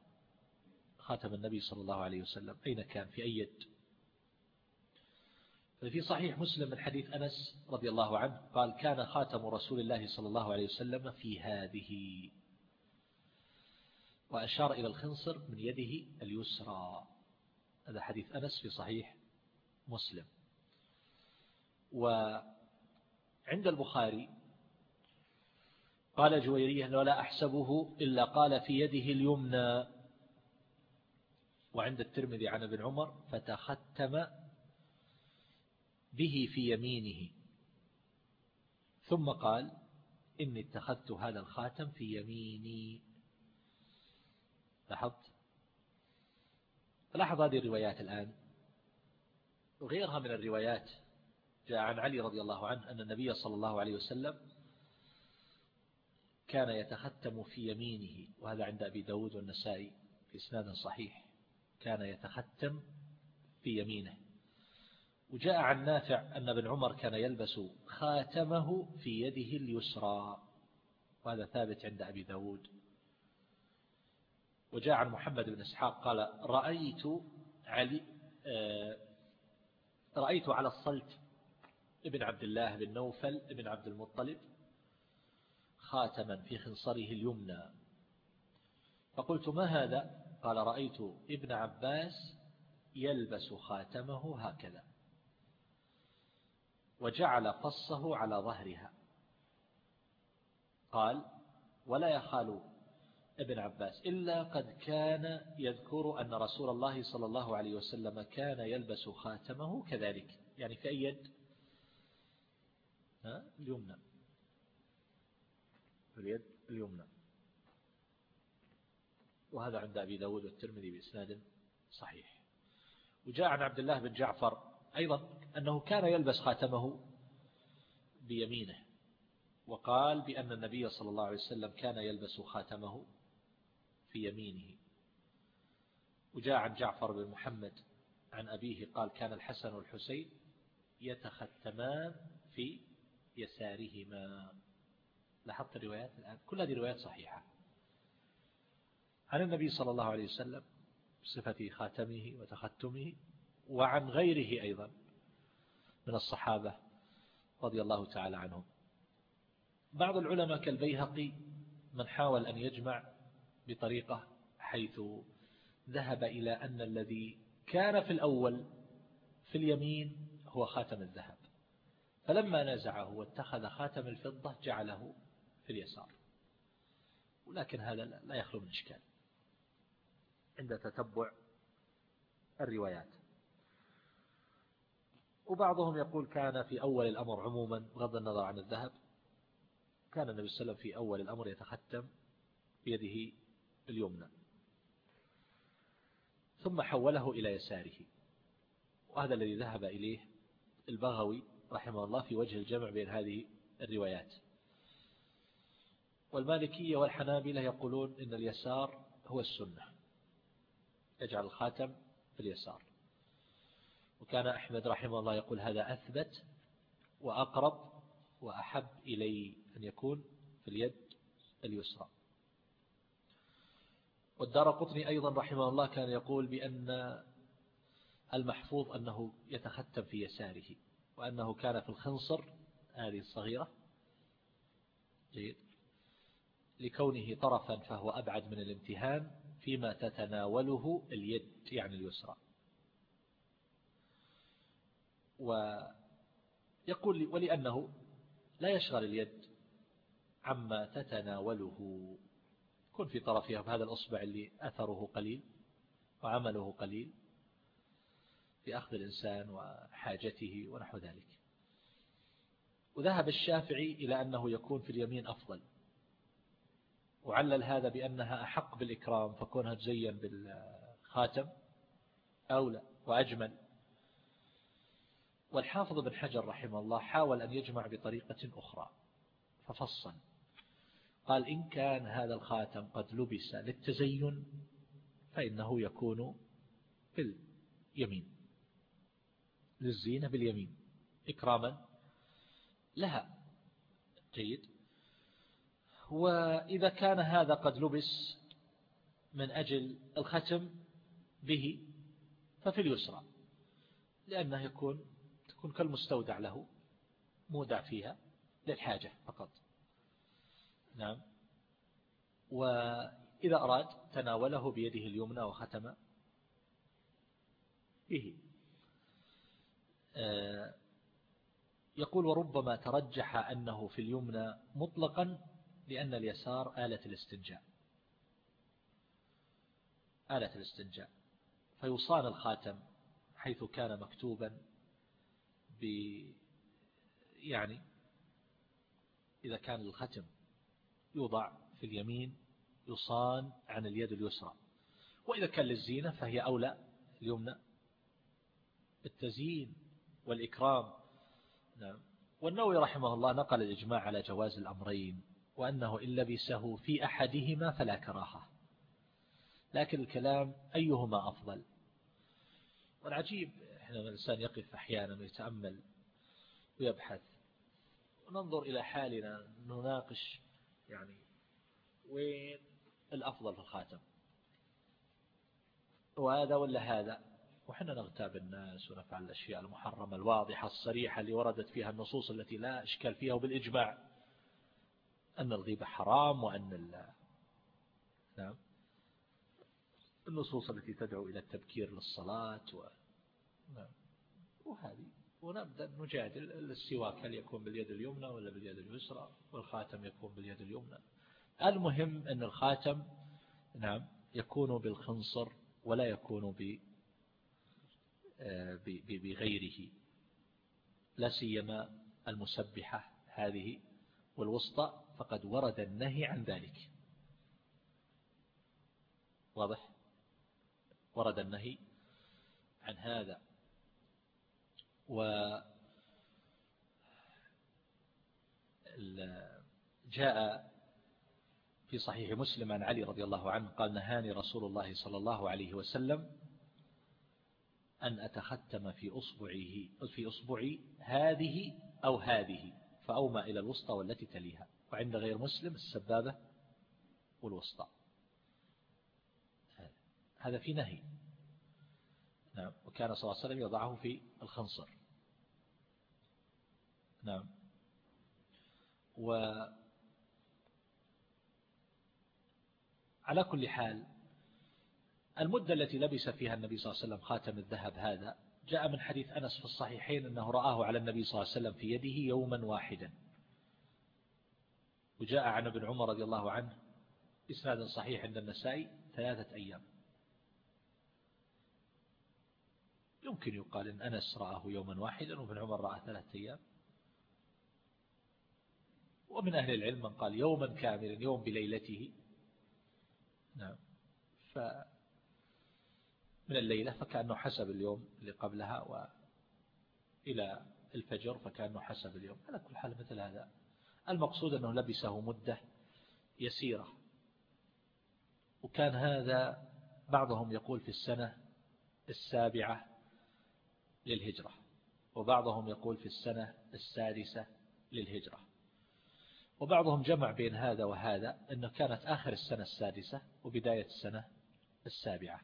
خاتم النبي صلى الله عليه وسلم. أين كان؟ في أي يد؟ ففي صحيح مسلم من حديث أنس رضي الله عنه قال كان خاتم رسول الله صلى الله عليه وسلم في هذه. وأشار إلى الخنصر من يده اليسرى. هذا حديث أنس في صحيح مسلم. وعند البخاري قال جويرية ولا أحسبه إلا قال في يده اليمنى. وعند الترمذي عن ابن عمر فتختم به في يمينه. ثم قال إني اتخذت هذا الخاتم في يميني. لاحظت؟ لاحظ هذه الروايات الآن. وغيرها من الروايات جاء عن علي رضي الله عنه أن النبي صلى الله عليه وسلم كان يتختم في يمينه وهذا عند أبي داود والنسائي في إسناد صحيح كان يتختم في يمينه. وجاء عن نافع أن ابن عمر كان يلبس خاتمه في يده اليسرى وهذا ثابت عند أبي داود. وجاء عن محمد بن إسحاق قال رأيت علي آه، رأيت على الصلت ابن عبد الله بن نوفل ابن عبد المطلب خاتما في خنصره اليمنى. فقلت ما هذا؟ قال رأيت ابن عباس يلبس خاتمه هكذا. وجعل فصه على ظهرها. قال ولا يخال ابن عباس إلا قد كان يذكر أن رسول الله صلى الله عليه وسلم كان يلبس خاتمه كذلك. يعني في أي يد؟ اليمنى. اليد اليمنى. وهذا عند أبي داود والترمذي بإسناد صحيح. وجاء عن عبد الله بن جعفر أيضا أنه كان يلبس خاتمه بيمينه وقال بأن النبي صلى الله عليه وسلم كان يلبس خاتمه في يمينه. وجاء عن جعفر بن محمد عن أبيه قال كان الحسن والحسين يتختمان في يسارهما. لاحظت الروايات الآن. كل هذه روايات صحيحة. عن النبي صلى الله عليه وسلم بصفة خاتمه وتختمه وعن غيره أيضا من الصحابة رضي الله تعالى عنهم. بعض العلماء كالبيهقي من حاول أن يجمع بطريقة حيث ذهب إلى أن الذي كان في الأول في اليمين هو خاتم الذهب. فلما نزعه واتخذ خاتم الفضة جعله في اليسار. ولكن هذا لا يخلو من إشكال. عند تتبع الروايات. وبعضهم يقول كان في أول الأمر عموما بغض النظر عن الذهب كان النبي صلى الله عليه وسلم في أول الأمر يتختم بيده اليمنى. ثم حوله إلى يساره. وهذا الذي ذهب إليه البغوي رحمه الله في وجه الجمع بين هذه الروايات. والمالكية والحنابلة يقولون إن اليسار هو السنة. يجعل الخاتم في اليسار. وكان أحمد رحمه الله يقول هذا أثبت وأقرب وأحب إلي أن يكون في اليد اليسرى. والدار قطني أيضا رحمه الله كان يقول بأن المحفوظ أنه يتختم في يساره وأنه كان في الخنصر هذه الصغيرة. جيد. لكونه طرفا فهو أبعد من الامتهان فيما تتناوله اليد يعني اليسرى. ويقول ولأنه لا يشغل اليد عما تتناوله. كن في طرفها بهذا الأصبع اللي أثره قليل وعمله قليل في أخذ الإنسان وحاجته ونحو ذلك. وذهب الشافعي إلى أنه يكون في اليمين أفضل. وعلل هذا بأنها أحق بالإكرام فكونها تزين بالخاتم أولى وأجمل. والحافظ بن حجر رحمه الله حاول أن يجمع بطريقة أخرى ففصل قال إن كان هذا الخاتم قد لبس للتزين فإنه يكون في اليمين للزينة باليمين. إكراما لها. جيد. وإذا كان هذا قد لبس من أجل الختم به ففي اليسرى لأنه يكون تكون كالمستودع له مودع فيها للحاجة فقط. نعم. وإذا أراد تناوله بيده اليمنى وختم به. آه، يقول وربما ترجح أنه في اليمنى مطلقا لأن اليسار آلة الاستنجاء. آلة الاستنجاء. فيصان الخاتم حيث كان مكتوبا ب يعني إذا كان الختم يوضع في اليمين يصان عن اليد اليسرى. وإذا كان للزينة فهي أولى اليمنى. التزيين والإكرام. نعم. والنووي رحمه الله نقل الإجماع على جواز الأمرين. وأنه إن لبسه في أحدهما فلا كراهة. لكن الكلام أيهما أفضل؟ والعجيب إحنا الإنسان يقف أحيانا ويتأمل ويبحث وننظر إلى حالنا نناقش يعني وين الأفضل في الخاتم؟ وهذا ولا هذا؟ وحنا نغتاب الناس ونفعل الأشياء المحرمة الواضحة الصريحة اللي وردت فيها النصوص التي لا إشكال فيها وبالإجماع. أن الغيبة حرام وأن نعم. النصوص التي تدعو إلى التبكير للصلاة و... نعم. وهذه. ونبدأ نجادل. السواك هل يكون باليد اليمنى ولا باليد اليسرى؟ والخاتم يكون باليد اليمنى. المهم أن الخاتم نعم يكون بالخنصر ولا يكون بغيره. لا سيما المسبحة هذه والوسطى فقد ورد النهي عن ذلك. واضح؟ ورد النهي عن هذا. و جاء في صحيح مسلم عن علي رضي الله عنه قال نهاني رسول الله صلى الله عليه وسلم أن أتختم في أصبعه في أصبعي هذه أو هذه فأومى إلى الوسطى والتي تليها. وعند غير مسلم السبابة والوسطى. هذا. في نهي. نعم. وكان صلى الله عليه وسلم يضعه في الخنصر. نعم. و على كل حال المدة التي لبس فيها النبي صلى الله عليه وسلم خاتم الذهب هذا جاء من حديث أنس في الصحيحين أنه رآه على النبي صلى الله عليه وسلم في يده يوما واحدا. وجاء عن ابن عمر رضي الله عنه إسناد صحيح عند النسائي ثلاثة أيام. يمكن يقال إن أنس رآه يوما واحدا وابن عمر رآه ثلاثة أيام. ومن أهل العلم من قال يوما كاملا يوم بليلته. نعم. ف من الليلة فكأنه حسب اليوم اللي قبلها وإلى الفجر فكأنه حسب اليوم. على كل حال مثل هذا. المقصود أنه لبسه مدة يسيرة. وكان هذا بعضهم يقول في السنة السابعة للهجرة وبعضهم يقول في السنة السادسة للهجرة. وبعضهم جمع بين هذا وهذا أنه كانت آخر السنة السادسة وبداية السنة السابعة.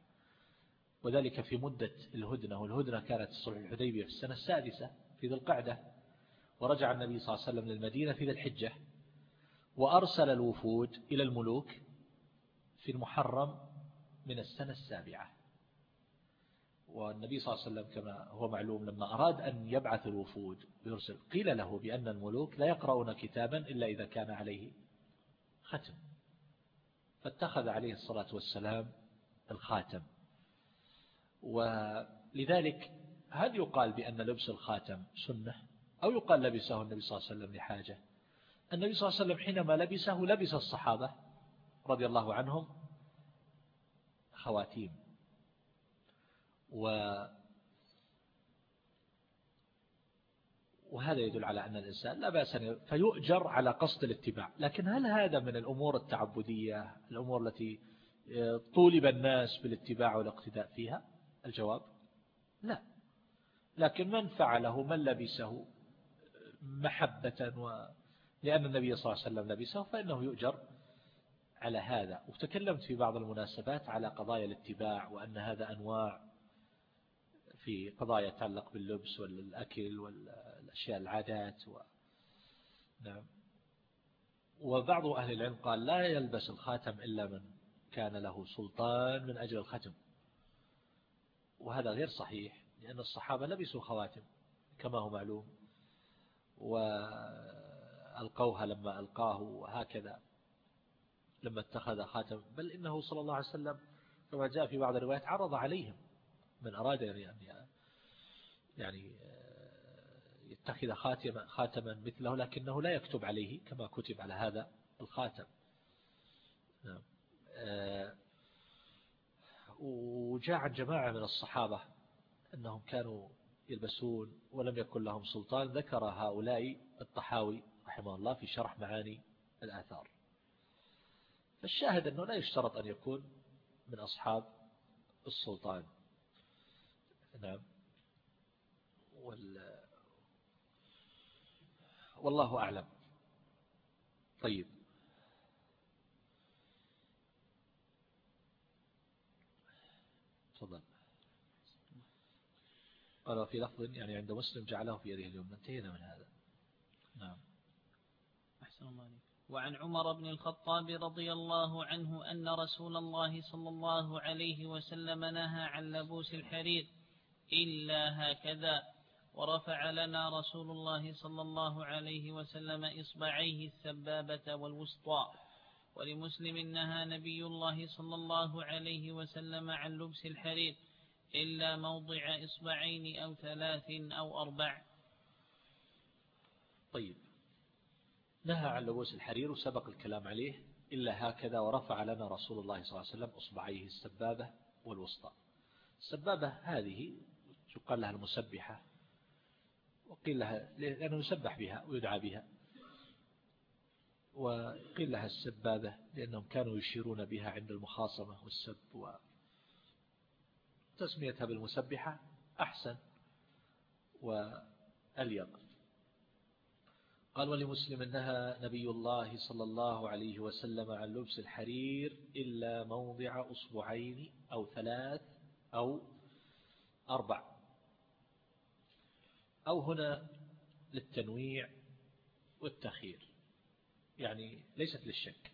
وذلك في مدة الهدنة والهدنة كانت صلح الحديبية في السنة السادسة في ذي القعدة ورجع النبي صلى الله عليه وسلم للمدينة في ذي الحجة وأرسل الوفود إلى الملوك في المحرم من السنة السابعة. والنبي صلى الله عليه وسلم كما هو معلوم لما أراد أن يبعث الوفود ويرسل قيل له بأن الملوك لا يقرؤون كتابا إلا إذا كان عليه ختم. فاتخذ عليه الصلاة والسلام الخاتم. ولذلك هل يقال بأن لبس الخاتم سنة؟ أو يقال لبسه النبي صلى الله عليه وسلم لحاجة. النبي صلى الله عليه وسلم حينما لبسه لبس الصحابة رضي الله عنهم خواتيم. و وهذا يدل على أن الإنسان لا بأس فيؤجر على قصد الاتباع. لكن هل هذا من الأمور التعبدية الأمور التي طولب الناس بالاتباع والاقتداء فيها؟ الجواب لا. لكن من فعله من لبسه محبة و لأن النبي صلى الله عليه وسلم لبسه فإنه يؤجر على هذا. وتكلمت في بعض المناسبات على قضايا الاتباع وأن هذا أنواع في قضايا تتعلق باللبس والأكل والأشياء العادات و... نعم. وبعض أهل العلم قال لا يلبس الخاتم إلا من كان له سلطان من أجل الختم. وهذا غير صحيح لأن الصحابة لبسوا خواتم كما هو معلوم. وألقوها لما ألقاه وهكذا لما اتخذ خاتم. بل إنه صلى الله عليه وسلم كما جاء في بعض الروايات عرض عليهم من أراد يعني يعني يتخذ خاتما خاتما مثله لكنه لا يكتب عليه كما كتب على هذا الخاتم. نعم. وجاء عن جماعة من الصحابة أنهم كانوا يلبسون ولم يكن لهم سلطان ذكر هؤلاء الطحاوي رحمه الله في شرح معاني الآثار. فالشاهد أنه لا يشترط أن يكون من أصحاب السلطان. نعم. وال والله أعلم. طيب تفضل قال في لفظ يعني عند مسلم جعله في يده اليمنى انتهينا من هذا. نعم. أحسن الله عليك. وعن عمر بن الخطاب رضي الله عنه أن رسول الله صلى الله عليه وسلم نهى عن لبوس الحرير إلا هكذا ورفع لنا رسول الله صلى الله عليه وسلم إصبعيه السبابة والوسطى. ولمسلم نهى نبي الله صلى الله عليه وسلم عن لبس الحرير إلا موضع إصبعين أو ثلاث أو أربع. طيب. نهى عن لبوس الحرير وسبق الكلام عليه. إلا هكذا ورفع لنا رسول الله صلى الله عليه وسلم أصبعيه السبابة والوسطى. السبابة هذه يقال لها المسبحة وقيل لها لأنه يسبح بها ويدعى بها وقيل لها السبابة لأنهم كانوا يشيرون بها عند المخاصمة والسب وتسميتها بالمسبحة أحسن وأليق قال ولمسلم نهى نبي الله صلى الله عليه وسلم عن لبس الحرير إلا موضع أصبعين أو ثلاث أو أربع. أو هنا للتنويع والتخير يعني ليست للشك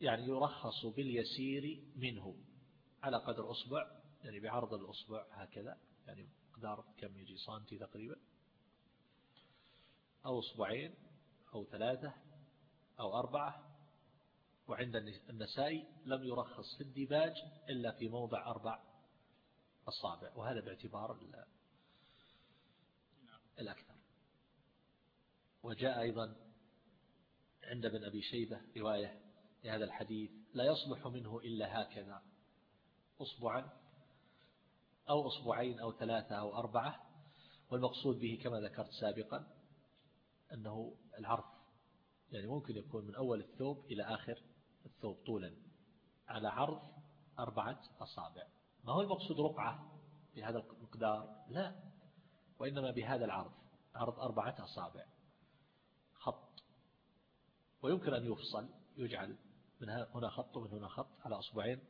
يعني يرخص باليسير منه. على قدر أصبع يعني بعرض الأصبع هكذا يعني مقدار كم يجي سنتي تقريبا أو أصبعين أو ثلاثة أو أربعة. وعند النسائي لم يرخص في الديباج إلا في موضع أربع أصابع وهذا باعتبار الأكثر. وجاء أيضا عند ابن أبي شيبة رواية لهذا الحديث لا يصلح منه إلا هكذا. أصبعا أو أصبعين أو ثلاثة أو أربعة والمقصود به كما ذكرت سابقا أنه العرض يعني ممكن يكون من أول الثوب إلى آخر الثوب طولا على عرض أربعة أصابع. ما هو المقصود رقعة بهذا المقدار؟ لا وإنما بهذا العرض عرض أربعة أصابع. خط. ويمكن أن يفصل يجعل من هنا خط ومن هنا خط على أصبعين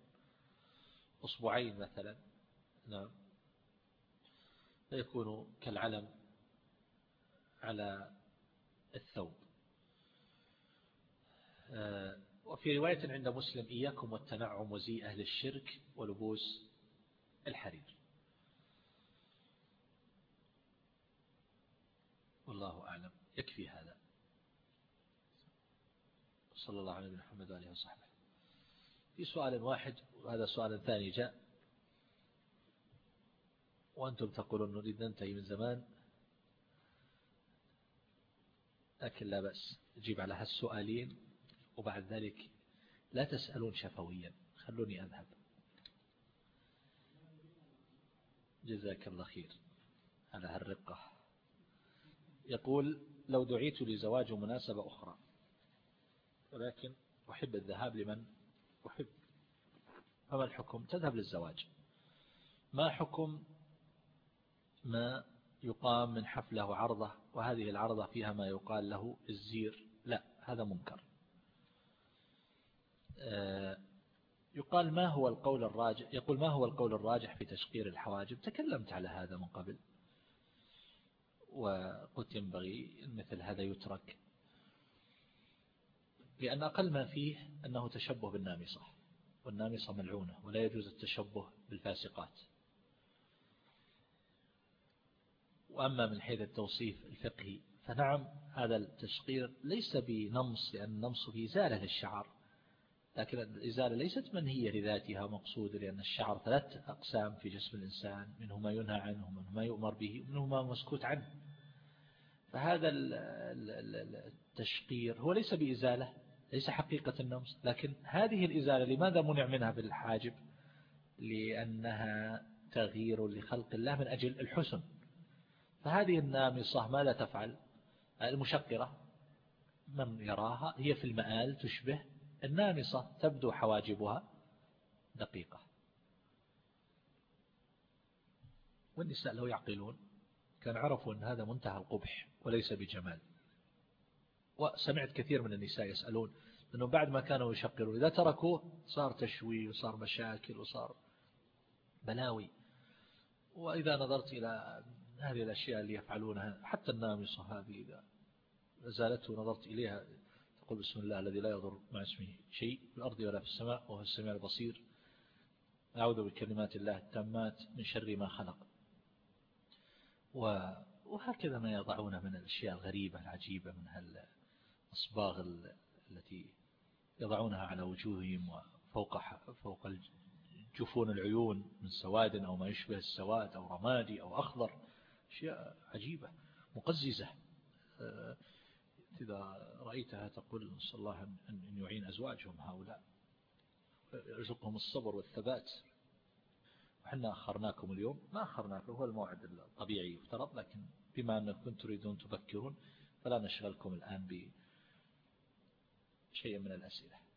أصبعين مثلا. نعم. فيكون كالعلم على الثوب. آه، وفي رواية عند مسلم إياكم والتنعم وزي أهل الشرك ولبوس الحرير. والله أعلم. يكفي هذا. صلى الله عليه محمد وآله وصحبه. في سؤال واحد وهذا سؤال ثاني جاء. وأنتم تقولون نريد ننتهي من زمان لكن لا بأس. أجيب على هالسؤالين وبعد ذلك لا تسألون شفويا. خلوني أذهب. جزاك الله خير على هالرقة. يقول لو دعيت لزواج مناسبة أخرى ولكن أحب الذهاب لمن؟ أحب. فما الحكم؟ تذهب للزواج. ما حكم ما يقام من حفلة وعرضة وهذه العرضة فيها ما يقال له الزير. لا هذا منكر. آه، يقال ما هو القول الراجح؟ يقول ما هو القول الراجح في تشقير الحواجب؟ تكلمت على هذا من قبل. وقلت ينبغي مثل هذا يترك. لأن أقل ما فيه أنه تشبه بالنامصة والنامصة ملعونة ولا يجوز التشبه بالفاسقات. وأما من حيث التوصيف الفقهي فنعم هذا التشقير ليس بنمص لأن النمص في إزالة للشعر لكن الإزالة ليست منهية لذاتها مقصودة لأن الشعر ثلاث أقسام في جسم الإنسان منه ما ينهى عنه ومنه ما يؤمر به ومنه ما مسكوت عنه. فهذا التشقير هو ليس بإزالة ليس حقيقة النمص لكن هذه الإزالة لماذا منع منها بالحاجب؟ لأنها تغيير لخلق الله من أجل الحسن. فهذه النامصة ماذا تفعل؟ المشقرة من يراها هي في المآل تشبه. النامصة تبدو حواجبها دقيقة. والنساء لو يعقلون كان عرفوا أن هذا منتهى القبح وليس بجمال. وسمعت كثير من النساء يسألون أنه بعد ما كانوا يشقرون إذا تركوه صار تشوي وصار مشاكل وصار بلاوي. وإذا نظرت إلى هذه الأشياء اللي يفعلونها حتى النامصة هذه إذا زالت ونظرت إليها تقول بسم الله الذي لا يضر مع اسمه شيء في الأرض ولا في السماء وهو السميع البصير. أعوذ بكلمات الله التامات من شر ما خلق. وهكذا ما يضعونه من الأشياء الغريبة العجيبة من هالأصباغ التي يضعونها على وجوههم وفوق فوق جفون العيون من سواد أو ما يشبه السواد أو رمادي أو أخضر. أشياء عجيبة مقززة. آه، إذا رأيتها تقول نسأل الله أن يعين أزواجهم هؤلاء. يرزقهم الصبر والثبات. وحنا أخرناكم اليوم. ما أخرناكم هو الموعد الطبيعي يفترض لكن بما أنكم تريدون تبكرون فلا نشغلكم الآن بشيء من الأسئلة.